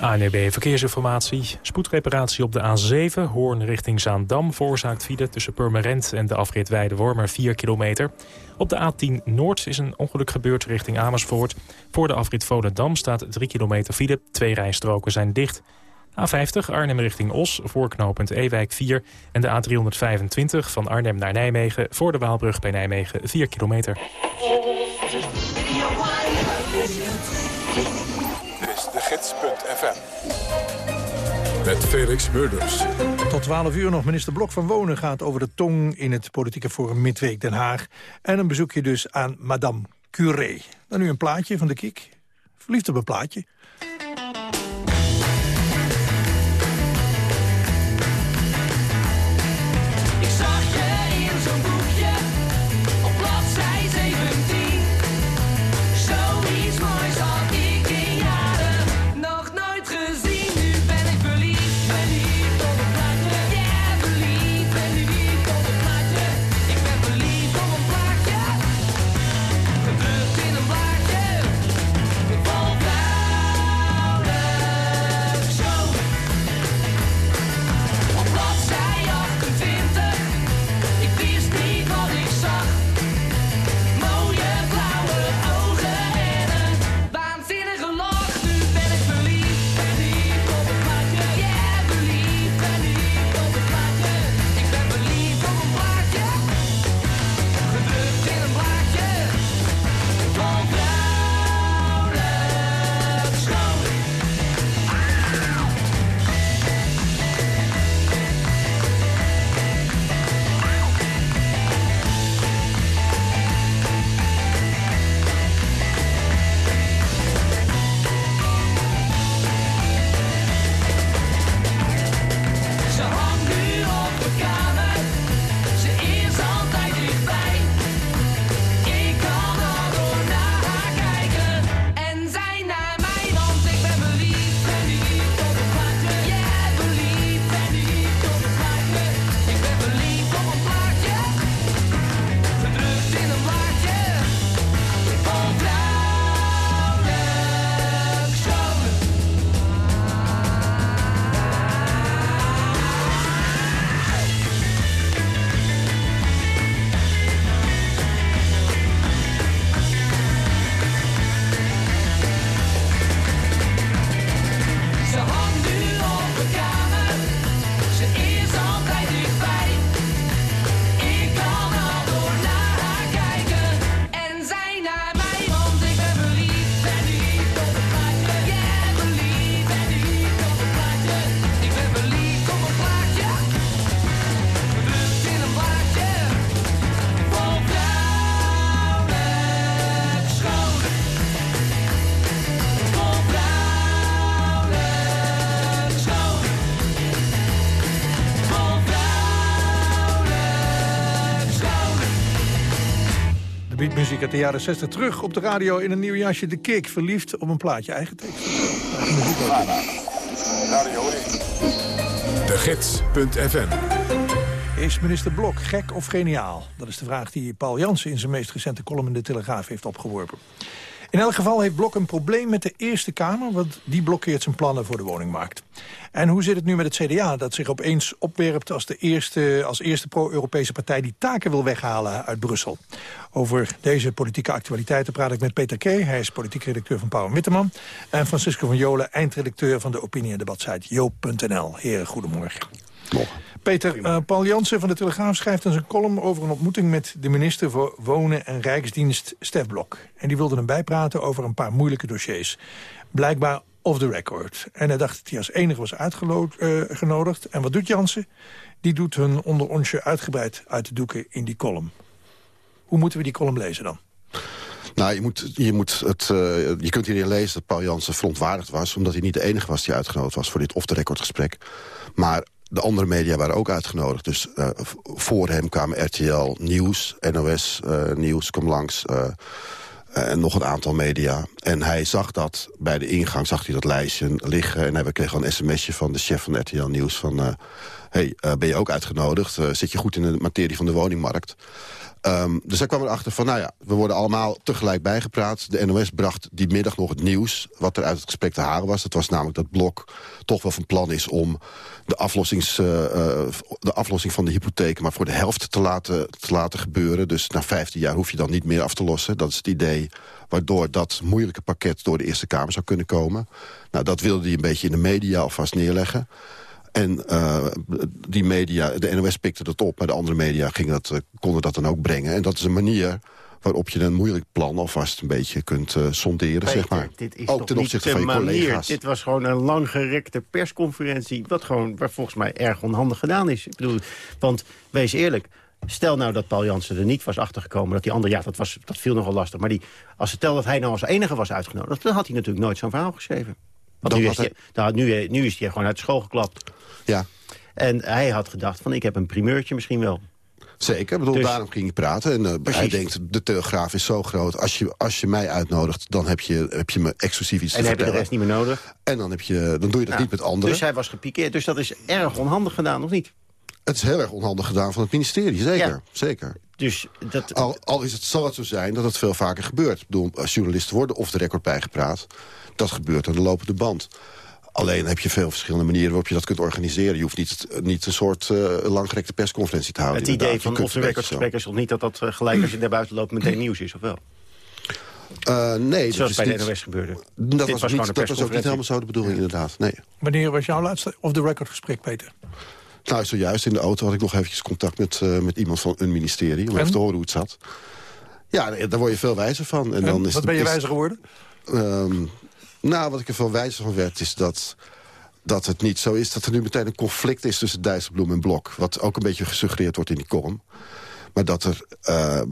ANEB Verkeersinformatie. Spoedreparatie op de A7, Hoorn richting Zaandam... veroorzaakt file tussen Purmerend en de afrit Weidewormer 4 kilometer. Op de A10 Noord is een ongeluk gebeurd richting Amersfoort. Voor de afrit Volendam staat 3 kilometer file. Twee rijstroken zijn dicht. A50 Arnhem richting Os, voorknopend Ewijk 4. En de A325 van Arnhem naar Nijmegen... voor de Waalbrug bij Nijmegen 4 kilometer. gids.fm. Met Felix Murders. Tot 12 uur nog. Minister Blok van Wonen gaat over de tong in het politieke forum Midweek Den Haag. En een bezoekje dus aan Madame Curé. Dan nu een plaatje van de Kik. Verliefd op een plaatje. Muziek uit de jaren 60 terug op de radio in een nieuw jasje. De Kick, verliefd op een plaatje. Eigen tekst. De Gids.fm Is minister Blok gek of geniaal? Dat is de vraag die Paul Jansen in zijn meest recente column in de Telegraaf heeft opgeworpen. In elk geval heeft Blok een probleem met de Eerste Kamer... want die blokkeert zijn plannen voor de woningmarkt. En hoe zit het nu met het CDA dat zich opeens opwerpt... als, de eerste, als eerste pro-Europese partij die taken wil weghalen uit Brussel? Over deze politieke actualiteiten praat ik met Peter Kee. Hij is politiek redacteur van Pauw Witteman. En Francisco van Jolen, eindredacteur van de opinie- en debatsite joop.nl. Heren, goedemorgen. Peter, eh, Paul Jansen van de Telegraaf schrijft in zijn column over een ontmoeting met de minister voor Wonen en Rijksdienst, Stef Blok. En die wilde hem bijpraten over een paar moeilijke dossiers. Blijkbaar off the record. En hij dacht dat hij als enige was uitgenodigd. en wat doet Jansen? Die doet hun onder onsje uitgebreid uit de doeken in die column. Hoe moeten we die column lezen dan? Nou, je, moet, je, moet het, uh, je kunt hierin lezen dat Paul Jansen verontwaardigd was... omdat hij niet de enige was die uitgenodigd was voor dit off-the-record gesprek. Maar de andere media waren ook uitgenodigd. Dus uh, voor hem kwamen RTL Nieuws, NOS uh, Nieuws, kwam langs... en nog een aantal media. En hij zag dat, bij de ingang zag hij dat lijstje liggen... en hij kreeg een sms'je van de chef van RTL Nieuws van... hey, ben je ook uitgenodigd? zit je goed in de materie van de woningmarkt? Um, dus hij kwam erachter van, nou ja, we worden allemaal tegelijk bijgepraat. De NOS bracht die middag nog het nieuws, wat er uit het gesprek te halen was. Dat was namelijk dat Blok toch wel van plan is om de, aflossings, uh, de aflossing van de hypotheek... maar voor de helft te laten, te laten gebeuren. Dus na 15 jaar hoef je dan niet meer af te lossen. Dat is het idee waardoor dat moeilijke pakket door de Eerste Kamer zou kunnen komen. Nou, dat wilde hij een beetje in de media alvast neerleggen. En uh, die media, de NOS pikte dat op, maar de andere media gingen dat, uh, konden dat dan ook brengen. En dat is een manier waarop je een moeilijk plan alvast een beetje kunt uh, sonderen, Peter, zeg maar. Dit is ook ten opzichte van je manier. collega's. Dit was gewoon een langgerekte persconferentie... wat gewoon, waar volgens mij erg onhandig gedaan is. Ik bedoel, want wees eerlijk... Stel nou dat Paul Jansen er niet was achtergekomen... dat die andere, ja, dat, was, dat viel nogal lastig. Maar die, als stel dat hij nou als enige was uitgenodigd... dan had hij natuurlijk nooit zo'n verhaal geschreven. Want Dan nu, is hij, nou, nu, nu is hij gewoon uit de school geklapt. Ja. En hij had gedacht van ik heb een primeurtje misschien wel. Zeker, bedoel, Dus- daarom ging je praten. En uh, hij denkt, de Telegraaf is zo groot. Als je, als je mij uitnodigt, dan heb je, heb je me exclusief iets En te heb je de vertellen. rest niet meer nodig. En dan, heb je, dan doe je dat Nou, niet met anderen. Dus hij was gepikeerd. Dus dat is erg onhandig gedaan, of niet? Het is heel erg onhandig gedaan van het ministerie, zeker. Ja. zeker. Dus dat... Al, al is het, zal het zo zijn dat het veel vaker gebeurt. Ik bedoel, als journalisten worden of de record bijgepraat. Dat gebeurt aan de lopende band. Alleen heb je veel verschillende manieren waarop je dat kunt organiseren. Je hoeft niet, niet een soort eh, langgerekte persconferentie te houden. Het idee inderdaad. Van kunt off the een record beetje zo. gesprekken is toch niet dat dat eh, gelijk als je naar buiten loopt meteen nieuws is, of wel? Eh, nee, Zoals dat is bij de niet- NOS gebeurde. Dat, Dit was, was niet, dat was ook niet helemaal zo de bedoeling, inderdaad. Nee. Wanneer was jouw laatste off-the-record gesprek, Peter? Nou, zojuist in de auto had ik nog eventjes contact met, eh, met iemand van een ministerie... om En? even te horen hoe het zat. Ja, daar word je veel wijzer van. En, En dan is wat de- ben je wijzer geworden? Ehm, nou, wat ik er veel wijzer van werd, is dat, dat het niet zo is... dat er nu meteen een conflict is tussen Dijsselbloem en Blok. Wat ook een beetje gesuggereerd wordt in die column. Maar dat er, eh,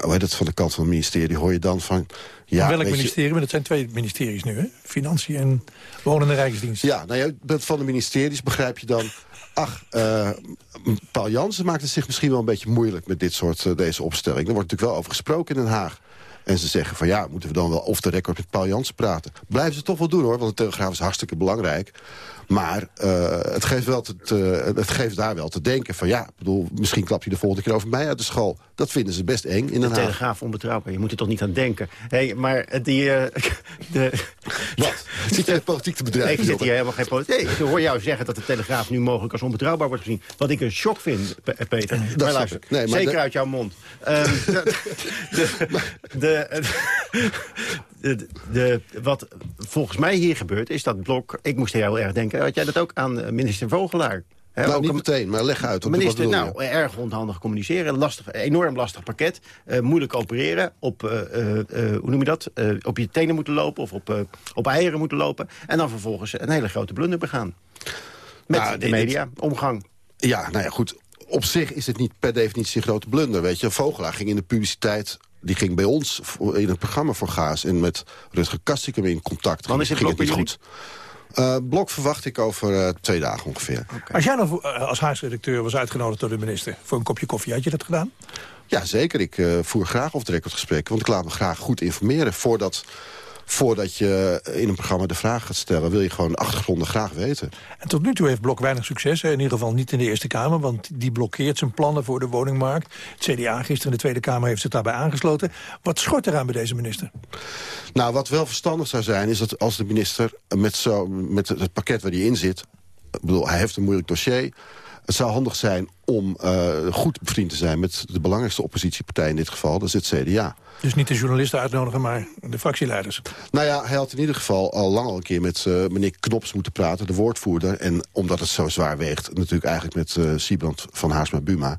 hoe heet het, van de kant van het ministerie hoor je dan van... Ja, Welk weet je- ministerie? Want het zijn twee ministeries nu, hè? Financiën en Wonen en Rijksdienst. Ja, nou ja, dat van de ministeries begrijp je dan... Ach, eh, Paul Jansen maakt het zich misschien wel een beetje moeilijk... met dit soort, eh, deze opstelling. Er wordt natuurlijk wel over gesproken in Den Haag. En ze zeggen van ja, moeten we dan wel off the record met Paul Jansen praten. Blijven ze toch wel doen hoor, want de Telegraaf is hartstikke belangrijk. Maar eh, het, geeft wel te, het geeft daar wel te denken van ja, bedoel, misschien klap je de volgende keer over mij uit de school. Dat vinden ze best eng in De Den Haag. Telegraaf onbetrouwbaar. Je moet er toch niet aan denken. Hey, maar eh, die... eh, de... Wat? Zit jij politiek te bedrijven? Nee, ik zit hier helemaal geen politiek. Nee, ik hoor jou zeggen dat de Telegraaf nu mogelijk als onbetrouwbaar wordt gezien. Wat ik een shock vind, Pe- Peter. maar luister. Nee, maar zeker de- uit jouw mond. Ehm, de, de, de, de, de- wat volgens mij hier gebeurt, is dat blok... Ik moest heel erg denken, had jij dat ook aan eh, minister Vogelaar? Hè, nou, niet een- meteen, maar leg uit. wat- Minister, wat nou, erg onhandig communiceren. Lastig, enorm lastig pakket. eh, moeilijk opereren. Op, eh, eh, eh, hoe noem je dat? Eh, op je tenen moeten lopen of op, eh, op eieren moeten lopen. En dan vervolgens een hele grote blunder begaan. Met Nou, de dit- media, omgang. Ja, nou ja, goed. Op zich is het niet per definitie een grote blunder. Weet je, Vogelaar ging in de publiciteit... die ging bij ons in het programma voor Gaas... en met Rutger Kastikum in contact. Wanneer ging, zit ging het niet goed. Uh, blok verwacht ik over uh, twee dagen ongeveer. Als jij nog uh, als huisredacteur was uitgenodigd door de minister... voor een kopje koffie, had je dat gedaan? Ja, zeker. Ik voer graag of het gesprekken. Want ik laat me graag goed informeren voordat voordat je in een programma de vraag gaat stellen... wil je gewoon de achtergronden graag weten. En tot nu toe heeft Blok weinig succes. In ieder geval niet in de Eerste Kamer, want die blokkeert zijn plannen voor de woningmarkt. Het CDA gisteren in de Tweede Kamer heeft zich daarbij aangesloten. Wat schort eraan bij deze minister? Nou, wat wel verstandig zou zijn, is dat als de minister met, zo, met het pakket waar hij in zit... Ik bedoel, hij heeft een moeilijk dossier... Het zou handig zijn om uh, goed bevriend te zijn met de belangrijkste oppositiepartij in dit geval, dat is het CDA. Dus niet de journalisten uitnodigen, maar de fractieleiders? Nou ja, hij had in ieder geval al lang al een keer met uh, meneer Knops moeten praten, de woordvoerder. En omdat het zo zwaar weegt, natuurlijk eigenlijk met uh, Siebrand van Haarsma-Buma.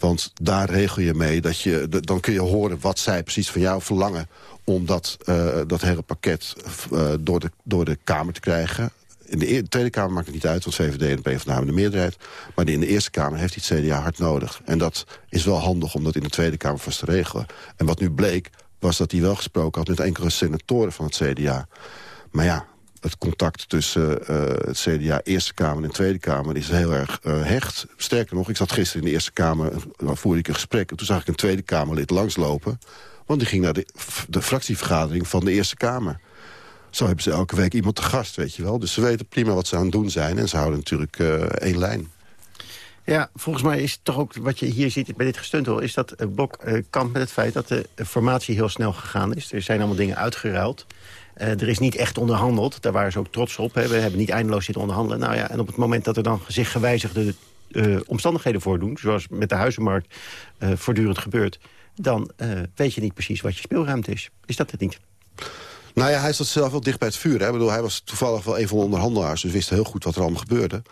Want daar regel je mee, dat je, dan kun je horen wat zij precies van jou verlangen... om dat, uh, dat hele pakket door, de, door de Kamer te krijgen in de Tweede Kamer maakt het niet uit, want VVD en PvdA hebben de meerderheid. Maar in de Eerste Kamer heeft het CDA hard nodig. En dat is wel handig om dat in de Tweede Kamer vast te regelen. En wat nu bleek, was dat hij wel gesproken had met enkele senatoren van het CDA. Maar ja, het contact tussen uh, het CDA Eerste Kamer en Tweede Kamer is heel erg uh, hecht. Sterker nog, ik zat gisteren in de Eerste Kamer, dan voerde ik een gesprek... en toen zag ik een Tweede Kamerlid langslopen... want die ging naar de, de fractievergadering van de Eerste Kamer. Zo hebben ze elke week iemand te gast, weet je wel. Dus ze weten prima wat ze aan het doen zijn. En ze houden natuurlijk uh, één lijn. Ja, volgens mij is toch ook wat je hier ziet bij dit gestuntel... is dat Blok uh, met het feit dat de formatie heel snel gegaan is. Er zijn allemaal dingen uitgeruild. Uh, er is niet echt onderhandeld. Daar waren ze ook trots op. Hè. We hebben niet eindeloos zitten onderhandelen. Nou ja, en op het moment dat er dan zich gewijzigde uh, omstandigheden voordoen... zoals met de huizenmarkt voortdurend gebeurt... dan weet je niet precies wat je speelruimte is. Is dat het niet? Nou ja, hij zat zelf wel dicht bij het vuur. Hè? Ik bedoel, hij was toevallig wel een van de onderhandelaars... dus wist heel goed wat er allemaal gebeurde.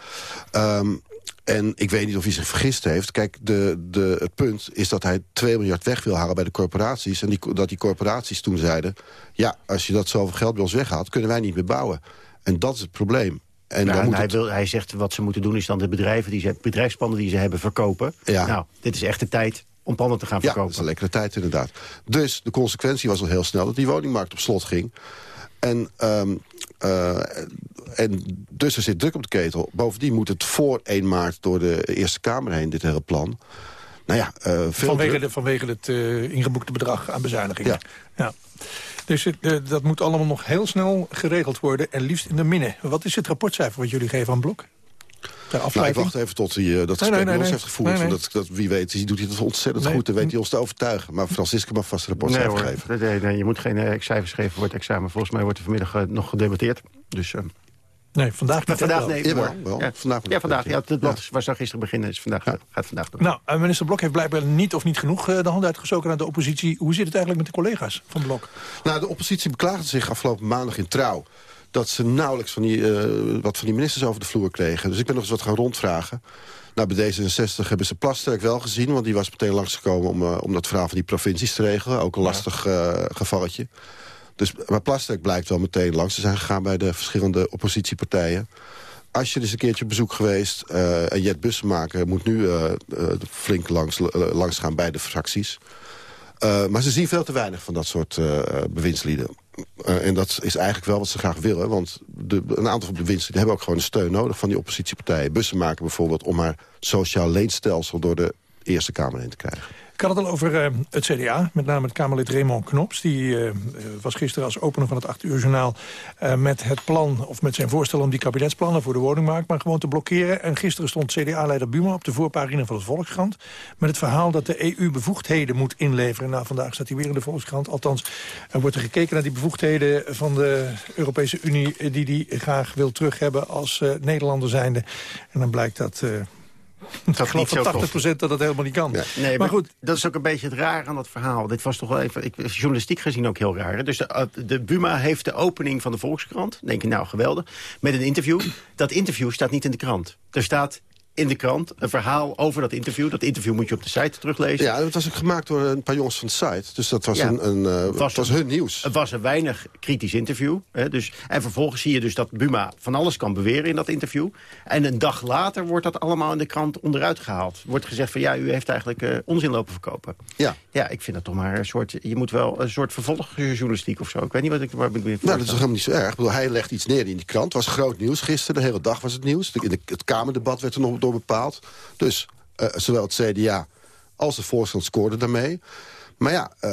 Um, en ik weet niet of hij zich vergist heeft. Kijk, de, de, het punt is dat hij 2 miljard weg wil halen bij de corporaties. En die, dat die corporaties toen zeiden... ja, als je dat zoveel geld bij ons weghaalt, kunnen wij niet meer bouwen. En dat is het probleem. En ja, dan en hij, het... wil, hij zegt wat ze moeten doen is dan de bedrijven die ze, bedrijfspannen die ze hebben verkopen. Ja. Nou, dit is echt de tijd om panden te gaan Ja, verkopen. dat is een lekkere tijd inderdaad. Dus de consequentie was al heel snel dat die woningmarkt op slot ging. En, um, uh, en dus er zit druk op de ketel. Bovendien moet het voor 1 maart door de Eerste Kamer heen, dit hele plan. Nou ja, uh, veel vanwege, de, vanwege het uh, ingeboekte bedrag aan bezuinigingen. Ja. ja. Dus het, dat moet allemaal nog heel snel geregeld worden en liefst in de minne. Wat is het rapportcijfer wat jullie geven aan Blok? Nou, ik wacht even tot hij uh, dat gesprek nee, nee, met ons nee. heeft gevoerd. Nee, nee. Dat, dat, wie weet, die doet hij dat ontzettend Nee. goed. En weet hij ons te overtuigen. Maar Francisca mag vast een rapport Nee, geven. Nee, nee, je moet geen eh, cijfers geven voor het examen. Volgens mij wordt er vanmiddag eh, nog gedebatteerd. Dus, eh, Nee, vandaag niet. vandaag nee. Morgen. wel. Ja. Vandaag ja, vandaag. Ja, het blad was zou gisteren beginnen. Dus vandaag, gaat vandaag door. Nou, uh, minister Blok heeft blijkbaar niet of niet genoeg uh, de hand uitgestoken naar de oppositie. Hoe zit het eigenlijk met de collega's van Blok? Nou, de oppositie beklaagde zich afgelopen maandag in Trouw... dat ze nauwelijks van die, uh, wat van die ministers over de vloer kregen. Dus ik ben nog eens wat gaan rondvragen. Nou, bij D66 hebben ze Plasterk wel gezien... want die was meteen langsgekomen om, uh, om dat verhaal van die provincies te regelen. Ook een lastig uh, gevalletje. Dus, maar Plasterk blijkt wel meteen langs te zijn gegaan... bij de verschillende oppositiepartijen. Asje is een keertje op bezoek geweest. En Jet Bussemaker moet nu flink langs, langs gaan bij de fracties. Maar ze zien veel te weinig van dat soort bewindslieden. Uh, en dat is eigenlijk wel wat ze graag willen. Want de, een aantal van de bewindslieden hebben ook gewoon de steun nodig... van die oppositiepartijen. Bussen maken bijvoorbeeld om haar sociaal leenstelsel... door de Eerste Kamer heen te krijgen. Ik had het al over uh, het CDA, met name het Kamerlid Raymond Knops. Die uh, was gisteren als opener van het 8 uur journaal met het plan, of met zijn voorstel om die kabinetsplannen voor de woningmarkt maar gewoon te blokkeren. En gisteren stond CDA-leider Buma op de voorpagina van het Volkskrant met het verhaal dat de EU bevoegdheden moet inleveren. Nou, vandaag staat hij weer in de Volkskrant. Althans, er wordt er gekeken naar die bevoegdheden van de Europese Unie die die graag wil terug hebben als Nederlander zijnde. En dan blijkt dat... Dat ik geloof niet zo van 80% dat dat helemaal niet kan. Ja. Nee, maar, maar goed. Dat is ook een beetje het raar aan dat verhaal. Dit was toch wel even, ik, journalistiek gezien ook heel raar. Hè? Dus de, de Buma heeft de opening van de Volkskrant. denk je, nou, geweldig. Met een interview. Dat interview staat niet in de krant. Er staat in de krant. Een verhaal over dat interview. Dat interview moet je op de site teruglezen. Ja, dat was ook gemaakt door een paar jongens van de site. Dus dat was, Ja. een, een, eh, was, was hun nieuws. Het was een weinig kritisch interview. Hè, dus, en vervolgens zie je dus dat Buma van alles kan beweren in dat interview. En een dag later wordt dat allemaal in de krant onderuit gehaald. Wordt gezegd van ja, u heeft eigenlijk eh, onzin lopen verkopen. Ja. Ja, ik vind dat toch maar een soort... Je moet wel een soort vervolgjournalistiek of zo. Ik weet niet wat ik... Waar ik me Nou, dat is toch helemaal niet zo erg. Ik bedoel, hij legt iets neer in die krant. Het was groot nieuws gisteren. De hele dag was het nieuws. In de- het Kamerdebat werd er nog door bepaald. Dus eh, zowel het CDA als de voorstand scoorden daarmee. Maar ja, eh,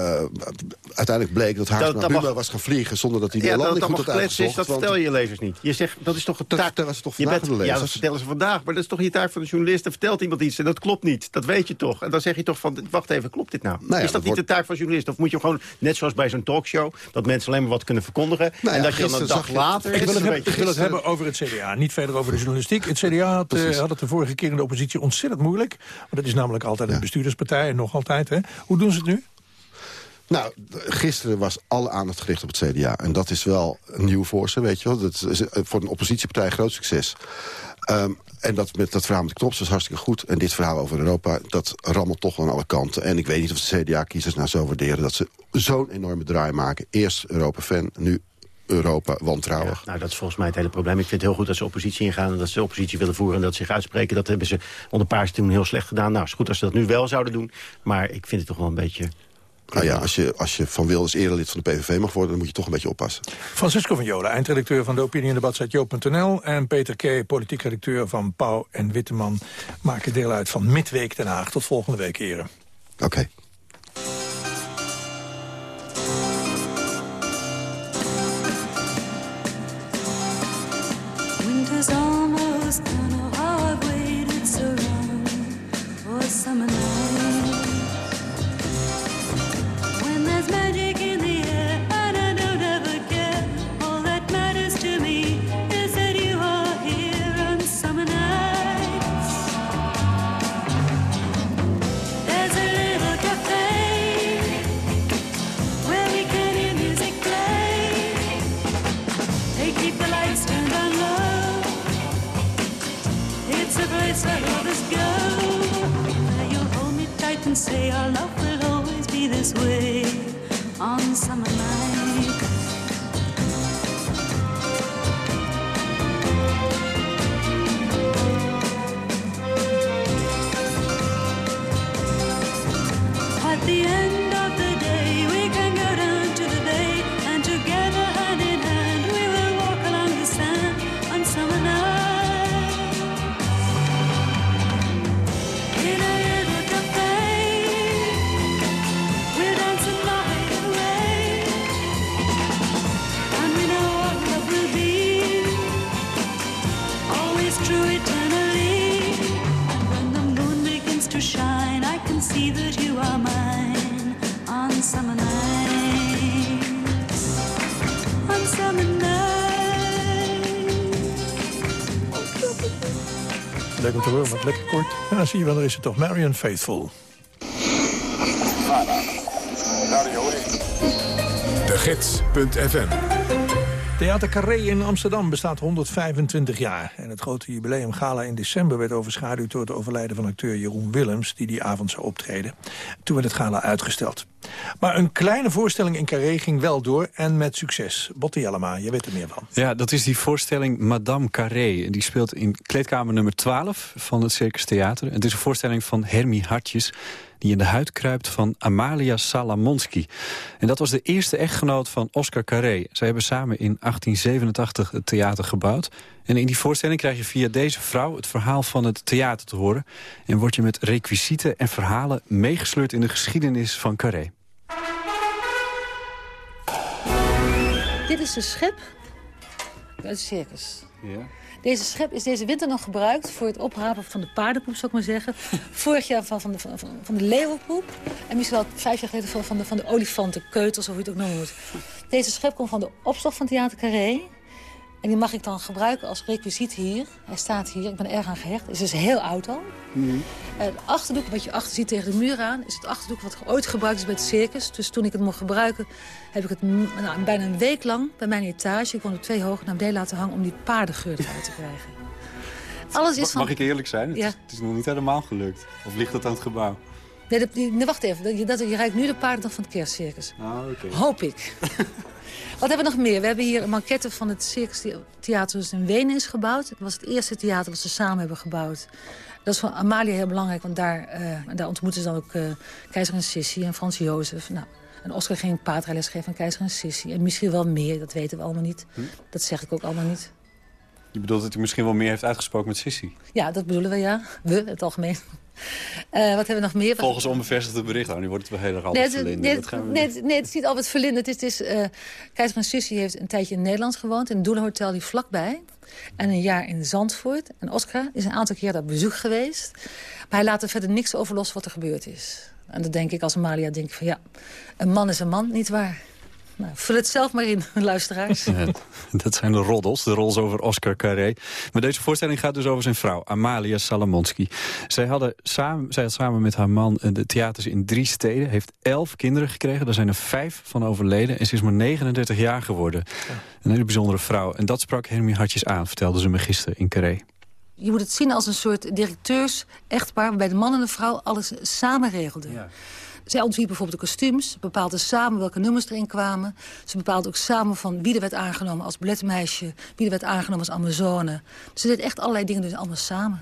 uiteindelijk bleek dat Haarsma Dat- dat Buma mag- was gaan vliegen... zonder dat hij de Ja, dat landing goed allemaal had gekletst is, dat want- vertel je je lezers niet. Je zegt, dat is toch een taak... vertellen ze toch je vandaag aan de Ja, dat lezers? vertellen ze vandaag. Maar dat is toch je taak van de journalist. Dan vertelt iemand iets en dat klopt niet. Dat weet je toch. En dan zeg je toch van, wacht even, klopt dit nou? Nou ja, is dat, dat niet wordt- de taak van journalist? Of moet je hem gewoon, net zoals bij zo'n talkshow... dat mensen alleen maar wat kunnen verkondigen... Nou en dat je dan een dag later... Ik wil, het een hebben, ik beetje- wil het hebben over het CDA, niet verder over de journalistiek. Het CDA had, eh, had het de vorige keer in de oppositie ontzettend moeilijk. Want dat is namelijk altijd een bestuurderspartij, en nog altijd. Hè. Hoe doen ze het nu? Nou, gisteren was alle aandacht gericht op het CDA. En dat is wel nieuw voor ze, weet je wel. Dat is eh, voor een oppositiepartij groot succes. Ehm, en dat met dat verhaal met knops was hartstikke goed. En dit verhaal over Europa, dat rammelt toch aan alle kanten. En ik weet niet of de CDA-kiezers nou zo waarderen... dat ze zo'n enorme draai maken. Eerst Europa-fan, nu Europa-wantrouwig. Nou, dat is volgens mij het hele probleem. Ik vind het heel goed dat ze oppositie ingaan en dat ze oppositie willen voeren en dat ze zich uitspreken. Dat hebben ze onder Paars toen heel slecht gedaan. Nou, is goed als ze dat nu wel zouden doen. Maar ik vind het toch wel een beetje... Nou ja, als je, als je van Wilders eerder lid van de PVV mag worden... dan moet je toch een beetje oppassen. Francisco van Jola, eindredacteur van de opinie- en debatsite joop.nl... en Peter K., politiek redacteur van Pauw en Witteman... maken deel uit van Midweek Den Haag. Tot volgende week, heren. Oké. Leuk om te horen, wat lekker kort. En dan zie je wel, er is het toch. Marion Faithful. De Gids.fm Theater Carré in Amsterdam bestaat 125 jaar. En het grote jubileumgala in december werd overschaduwd... door het overlijden van acteur Jeroen Willems... die die avond zou optreden. Toen werd het gala uitgesteld. Maar een kleine voorstelling in Carré ging wel door en met succes. Botte Jellema, je weet er meer van. Ja, dat is die voorstelling Madame Carré. Die speelt in kleedkamer nummer 12 van het Circus Theater. Het is een voorstelling van Hermie Hartjes die in de huid kruipt van Amalia Salamonski. En dat was de eerste echtgenoot van Oscar Carré. Zij hebben samen in 1887 het theater gebouwd. En in die voorstelling krijg je via deze vrouw het verhaal van het theater te horen. En word je met requisieten en verhalen meegesleurd in de geschiedenis van Carré. Dit is de schep uit het circus. Deze schep is deze winter nog gebruikt voor het oprapen van de paardenpoep, zou ik maar zeggen. Vorig jaar van, van, de, van, de leeuwenpoep. En misschien wel vijf jaar geleden van, van, de, van de olifantenkeutels, of hoe je het ook noemen moet. Deze schep komt van de opslag van Theater Carré. En die mag ik dan gebruiken als requisiet hier. Hij staat hier, ik ben er erg aan gehecht. Het is dus heel oud al. Het achterdoek wat je achter ziet tegen de muur aan... is het achterdoek wat ooit gebruikt is bij het circus. Dus toen ik het mocht gebruiken, heb ik het nou, bijna een week lang... bij mijn etage, ik woon op twee hoog, naar beneden laten hangen... om die paardengeur eruit te krijgen. Alles is van... Mag ik eerlijk zijn? Het, Ja. is, het is nog niet helemaal gelukt. Of ligt dat aan het gebouw? Nee, dat- nee, wacht even. Dat, je- dat, je rijdt nu de paarden van het kerstcircus. Ah, oké. Hoop ik. Wat hebben we nog meer? We hebben hier een maquette van het Circus Theater dat in Wenen is gebouwd. Dat was het eerste theater dat ze samen hebben gebouwd. Dat is voor Amalia heel belangrijk, want daar, eh, daar ontmoeten ze dan ook eh, keizer en Sissi en Frans Jozef. Nou, en Oscar ging paardrijles geven aan keizer en Sissi. En misschien wel meer, dat weten we allemaal niet. Dat zeg ik ook allemaal niet. Je bedoelt dat hij misschien wel meer heeft uitgesproken met Sissy? Ja, dat bedoelen we, ja. We, het algemeen. Eh, wat hebben we nog meer? Volgens onbevestigde berichten. Oh, nu wordt het wel heel erg Nee, Albert het, Verlinde. nee, het- nee, het is niet Albert Verlinde. Het is, het is, eh, Sissi heeft een tijdje in Nederland gewoond. In Doelenhotel hier vlakbij. En een jaar in Zandvoort. En Oscar is een aantal keer daar op bezoek geweest. Maar hij laat er verder niks over los wat er gebeurd is. En dan denk ik als Amalia, denk ik van ja, een man is een man, niet waar? Nou, vul het zelf maar in, luisteraars. Ja, dat zijn de roddels, de rols over Oscar Carré. Maar deze voorstelling gaat dus over zijn vrouw, Amalia Salamonski. Zij, hadden samen, zij had samen met haar man eh, de theaters in drie steden. Heeft elf kinderen gekregen, daar zijn er vijf van overleden. En ze is maar 39 jaar geworden. Een hele bijzondere vrouw. En dat sprak Hermie Hartjes aan, vertelde ze me gisteren in Carré. Je moet het zien als een soort directeurs-echtpaar... waarbij de man en de vrouw alles samen regelden. Zij ontwierp bijvoorbeeld de kostuums. Bepaalde samen welke nummers erin kwamen. Ze bepaalde ook samen van wie er werd aangenomen als balletmeisje... wie er werd aangenomen als Amazone. Dus ze deed echt allerlei dingen dus allemaal samen.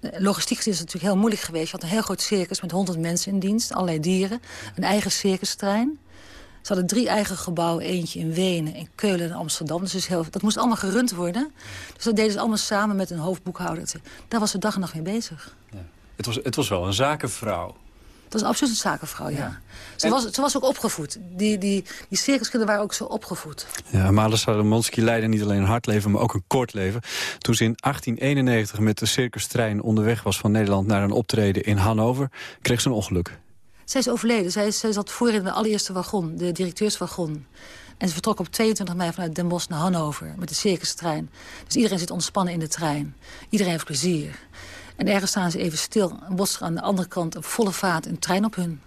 Eh, Logistiek is natuurlijk heel moeilijk geweest. Je had een heel groot circus met 100 mensen in dienst. Allerlei dieren. Een eigen circustrein. Ze hadden drie eigen gebouwen. Eentje in Wenen, in Keulen en Amsterdam. Dus het heel, dat moest allemaal gerund worden. Dus dat deden ze allemaal samen met een hoofdboekhouder. Daar was ze dag en nacht mee bezig. Het was, het was wel een zakenvrouw. Dat was absoluut een zakenvrouw, ja. Ze, was, ze was ook opgevoed. Die, die, die circuskinderen waren ook zo opgevoed. Ja, Amalia Salamonski leidde niet alleen een hard leven, maar ook een kort leven. Toen ze in 1891 met de circustrein onderweg was van Nederland naar een optreden in Hannover, kreeg ze een ongeluk. Zij is overleden. Zij, zij zat voor in de allereerste wagon, de directeurswagon. En ze vertrok op 22 mei vanuit Den Bosch naar Hannover met de circustrein. Dus iedereen zit ontspannen in de trein. Iedereen heeft plezier. En ergens staan ze even stil. En botst er aan de andere kant op volle vaart een trein op hun.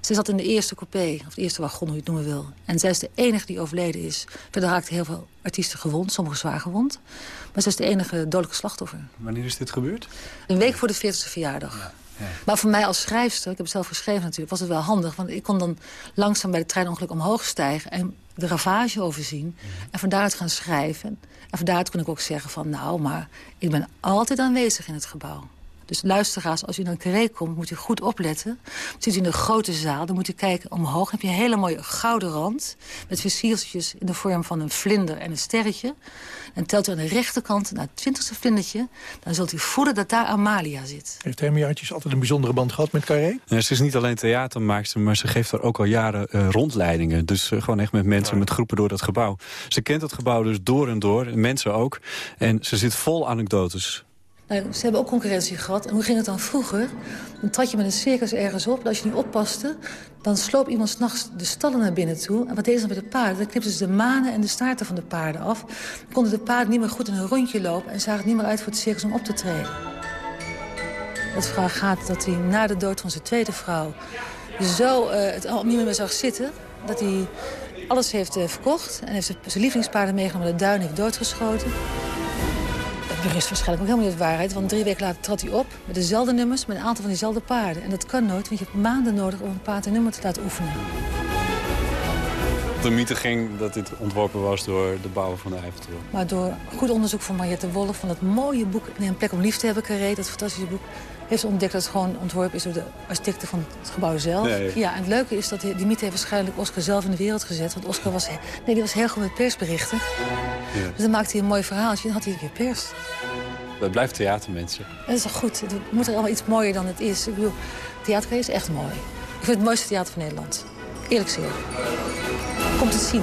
Zij zat in de eerste coupé, of de eerste wagon, hoe je het noemen wil. En zij is de enige die overleden is. Verder raakten heel veel artiesten gewond, sommigen zwaar gewond. Maar zij is de enige dodelijke slachtoffer. Wanneer is dit gebeurd? Een week voor de 40ste verjaardag. Maar voor mij als schrijfster, ik heb het zelf geschreven natuurlijk... was het wel handig, want ik kon dan langzaam bij de treinongeluk omhoog stijgen... en de ravage overzien en van daaruit gaan schrijven. En van daaruit kon ik ook zeggen van... nou, maar ik ben altijd aanwezig in het gebouw. Dus luisteraars, als u naar een carré komt, moet u goed opletten. Zit u in een grote zaal, dan moet u kijken omhoog. Dan heb je een hele mooie gouden rand... met versiertjes in de vorm van een vlinder en een sterretje. En telt u aan de rechterkant naar het twintigste vlindertje... dan zult u voelen dat daar Amalia zit. Heeft Hermie Hartjes altijd een bijzondere band gehad met Carré? Ja, ze is niet alleen theatermaakster, maar ze geeft daar ook al jaren eh, rondleidingen. Dus eh, gewoon echt met mensen, met groepen door dat gebouw. Ze kent het gebouw dus door en door, en mensen ook. En ze zit vol anekdotes. Nou, ze hebben ook concurrentie gehad. En hoe ging het dan vroeger? Dan trad je met een circus ergens op. En als je niet oppaste, dan sloop iemand s'nachts de stallen naar binnen toe. En wat deden ze dan met de paarden? Dan knipten ze de manen en de staarten van de paarden af. Dan konden de paarden niet meer goed in een rondje lopen... en zagen het niet meer uit voor het circus om op te treden. Het verhaal gaat dat hij na de dood van zijn tweede vrouw... zo eh, het al niet meer zag zitten... dat hij alles heeft eh, verkocht... en heeft zijn lievelingspaarden meegenomen naar de duin heeft doodgeschoten... Dat berust waarschijnlijk ook helemaal niet op waarheid. Want drie weken later trad hij op met dezelfde nummers... met een aantal van diezelfde paarden. En dat kan nooit, want je hebt maanden nodig om een paard een nummer te laten oefenen. De mythe ging dat dit ontworpen was door de bouwer van de Eiffeltoren. Maar door goed onderzoek van Mariette Wolf... van dat mooie boek Nee, Een plek om lief te hebben, Carré, dat fantastische boek... heeft ze ontdekt dat het gewoon ontworpen is door de architecten van het gebouw zelf. Nee. Ja, en het leuke is dat die, die mythe heeft waarschijnlijk Oscar zelf in de wereld gezet. Want Oscar was, nee, die was heel goed met persberichten. Dus dan maakte hij een mooi verhaaltje en dan had hij het weer pers. Dat blijft theatermensen. En dat is toch goed? Het moet er allemaal iets mooier dan het is. Ik bedoel, theater is echt mooi. Ik vind het het mooiste theater van Nederland. Eerlijk zeer. Komt het zien.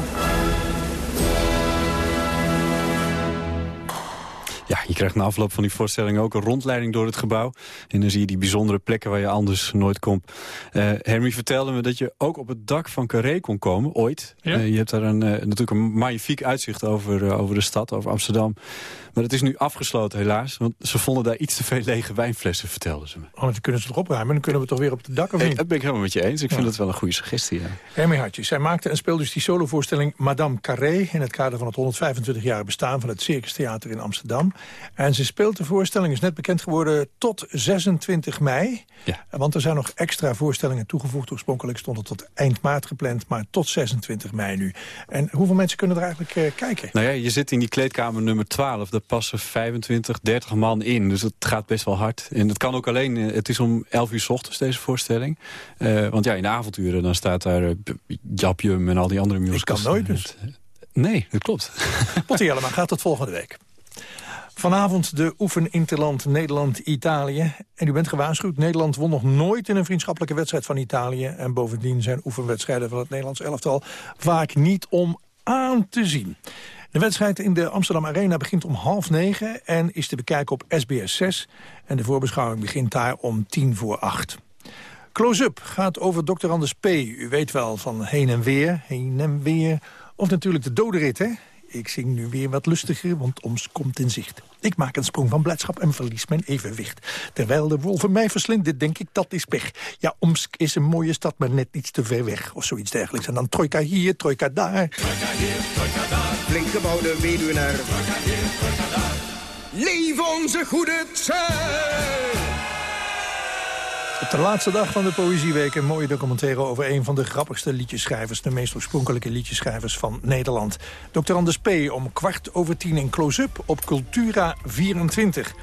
Je krijgt na afloop van die voorstelling ook een rondleiding door het gebouw. En dan zie je die bijzondere plekken waar je anders nooit komt. Eh Hermie vertelde me dat je ook op het dak van Carré kon komen, ooit. Ja? Eh, je hebt daar een, eh, natuurlijk een magnifiek uitzicht over, over de stad, over Amsterdam. Maar het is nu afgesloten helaas, want ze vonden daar iets te veel lege wijnflessen, vertelden ze me. Oh, dan kunnen ze het erop ruimen. Dan kunnen we toch weer op het dak of niet? dat ben ik helemaal met je eens. Ik vind dat wel een goede suggestie. Ja. Hermie Hartjes. Zij maakte en speelde dus die solovoorstelling Madame Carré... in het kader van het 125-jarige bestaan van het Circus Theater in Amsterdam. En ze speelt de voorstelling, is net bekend geworden, tot 26 mei. Ja. Want er zijn nog extra voorstellingen toegevoegd. Oorspronkelijk stond het tot eind maart gepland, maar tot 26 mei nu. En hoeveel mensen kunnen er eigenlijk eh, kijken? Nou ja, je zit in die kleedkamer nummer 12. Daar passen 25, 30 man in. Dus het gaat best wel hard. En het kan ook alleen, eh, het is om 11 uur s ochtends deze voorstelling. Eh, want ja, in de avonduren dan staat daar uh, Japjum en al die andere musicals. Ik kan nooit dus. Nee, dat klopt. Potti Jellema gaat tot volgende week. Vanavond de oefeninterland Nederland-Italië. En u bent gewaarschuwd, Nederland won nog nooit in een vriendschappelijke wedstrijd van Italië. En bovendien zijn oefenwedstrijden van het Nederlands elftal vaak niet om aan te zien. De wedstrijd in de Amsterdam Arena begint om half negen en is te bekijken op SBS 6. En de voorbeschouwing begint daar om tien voor acht. Close-up gaat over Dr. Anders P. U weet wel van heen en weer, heen en weer. Of natuurlijk de dodenrit, hè? Ik zing nu weer wat lustiger, want Oms komt in zicht. Ik maak een sprong van blijdschap en verlies mijn evenwicht. Terwijl de wolven mij verslinden, denk ik dat is pech. Ja, Omsk is een mooie stad, maar net iets te ver weg. Of zoiets dergelijks. En dan trojka hier, trojka daar. Trojka hier, trojka daar. Flink gebouwde weduwnaar. Hier, trojka daar. Leef onze goede tijd! Op de laatste dag van de Poëzieweek een mooie documentaire over een van de grappigste liedjeschrijvers, de meest oorspronkelijke liedjeschrijvers van Nederland. Dr. Anders P. om kwart over tien in Close-up op Cultura 24.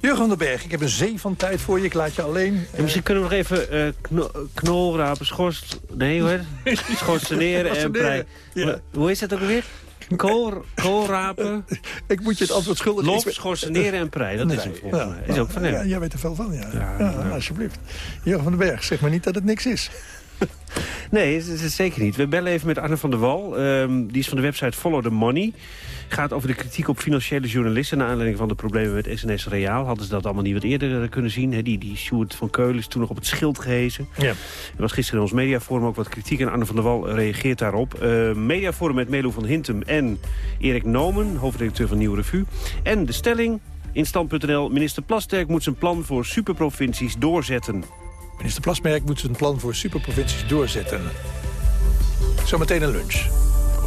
Jurgen van den Berg, ik heb een zee van tijd voor je. Ik laat je alleen. En misschien kunnen we nog even uh, kno knolrapen, schorst... Nee, hoor. Schorseneren en prei. Ja. Hoe is dat ook alweer? Kool, koolrapen. ik moet je het antwoord schuldig Lof, schorseneren en prei. Dat is hem volgens mij. Is ook van hem. Ja, jij weet er veel van, ja. ja, alsjeblieft. Jurgen van den Berg, zeg maar niet dat het niks is. Nee, dat is het zeker niet. We bellen even met Arne van der Wal. Um, die is van de website Follow the Money. Gaat over de kritiek op financiële journalisten... naar aanleiding van de problemen met SNS Reaal. Hadden ze dat allemaal niet wat eerder kunnen zien. Die, die Sjoerd van Keulen is toen nog op het schild gehezen. Ja. Er was gisteren in ons mediaforum ook wat kritiek... en Arne van der Wal reageert daarop. Uh, mediaforum met Melo van Hintem en Erik Nomen... hoofdredacteur van Nieuwe Revue. En de stelling in stand.nl... minister Plasterk moet zijn plan voor superprovincies doorzetten. Minister Plasmerk moet zijn plan voor superprovincies doorzetten. Zometeen een lunch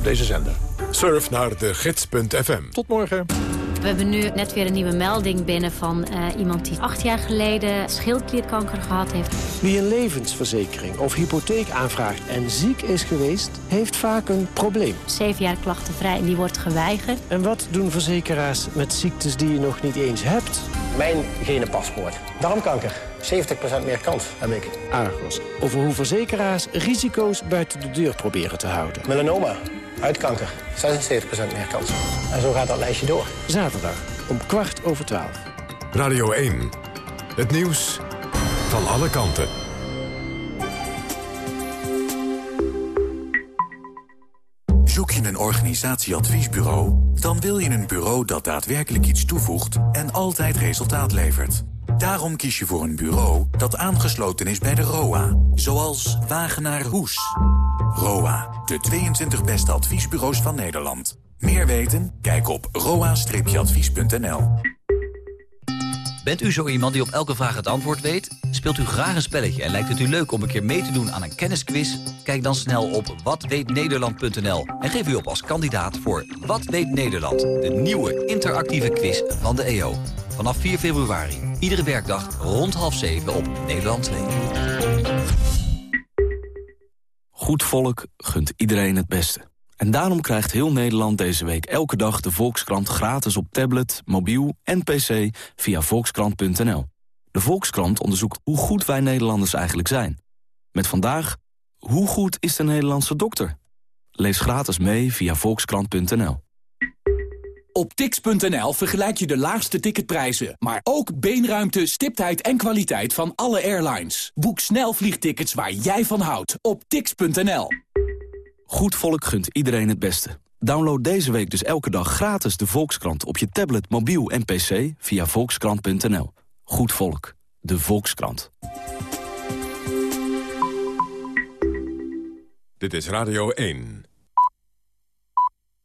deze zender. Surf naar de gids.fm. Tot morgen. We hebben nu net weer een nieuwe melding binnen van uh, iemand die acht jaar geleden schildklierkanker gehad heeft. Wie een levensverzekering of hypotheek aanvraagt en ziek is geweest, heeft vaak een probleem. Zeven jaar klachtenvrij en die wordt geweigerd. En wat doen verzekeraars met ziektes die je nog niet eens hebt? Mijn gene paspoort. Darmkanker. 70% meer kans heb ik. Argos. Over hoe verzekeraars risico's buiten de deur proberen te houden. Melanoma. Huidkanker. 76% meer kans. En zo gaat dat lijstje door. Zaterdag om kwart over twaalf. Radio 1. Het nieuws van alle kanten. Zoek je een organisatieadviesbureau? Dan wil je een bureau dat daadwerkelijk iets toevoegt en altijd resultaat levert. Daarom kies je voor een bureau dat aangesloten is bij de ROA. Zoals Wagenaar Hoes. ROA, de 22 beste adviesbureaus van Nederland. Meer weten? Kijk op roa-advies.nl. Bent u zo iemand die op elke vraag het antwoord weet? Speelt u graag een spelletje en lijkt het u leuk om een keer mee te doen aan een kennisquiz? Kijk dan snel op watweetnederland.nl en geef u op als kandidaat voor Wat weet Nederland? De nieuwe interactieve quiz van de EO. Vanaf 4 februari. Iedere werkdag rond half 7 op Nederland 2. Goed volk gunt iedereen het beste. En daarom krijgt heel Nederland deze week elke dag de Volkskrant gratis op tablet, mobiel en pc via volkskrant.nl. De Volkskrant onderzoekt hoe goed wij Nederlanders eigenlijk zijn. Met vandaag, hoe goed is de Nederlandse dokter? Lees gratis mee via volkskrant.nl. Op tix.nl vergelijk je de laagste ticketprijzen, maar ook beenruimte, stiptheid en kwaliteit van alle airlines. Boek snel vliegtickets waar jij van houdt op tix.nl. Goed volk gunt iedereen het beste. Download deze week dus elke dag gratis de Volkskrant op je tablet, mobiel en pc via volkskrant.nl. Goed volk, de Volkskrant. Dit is Radio 1.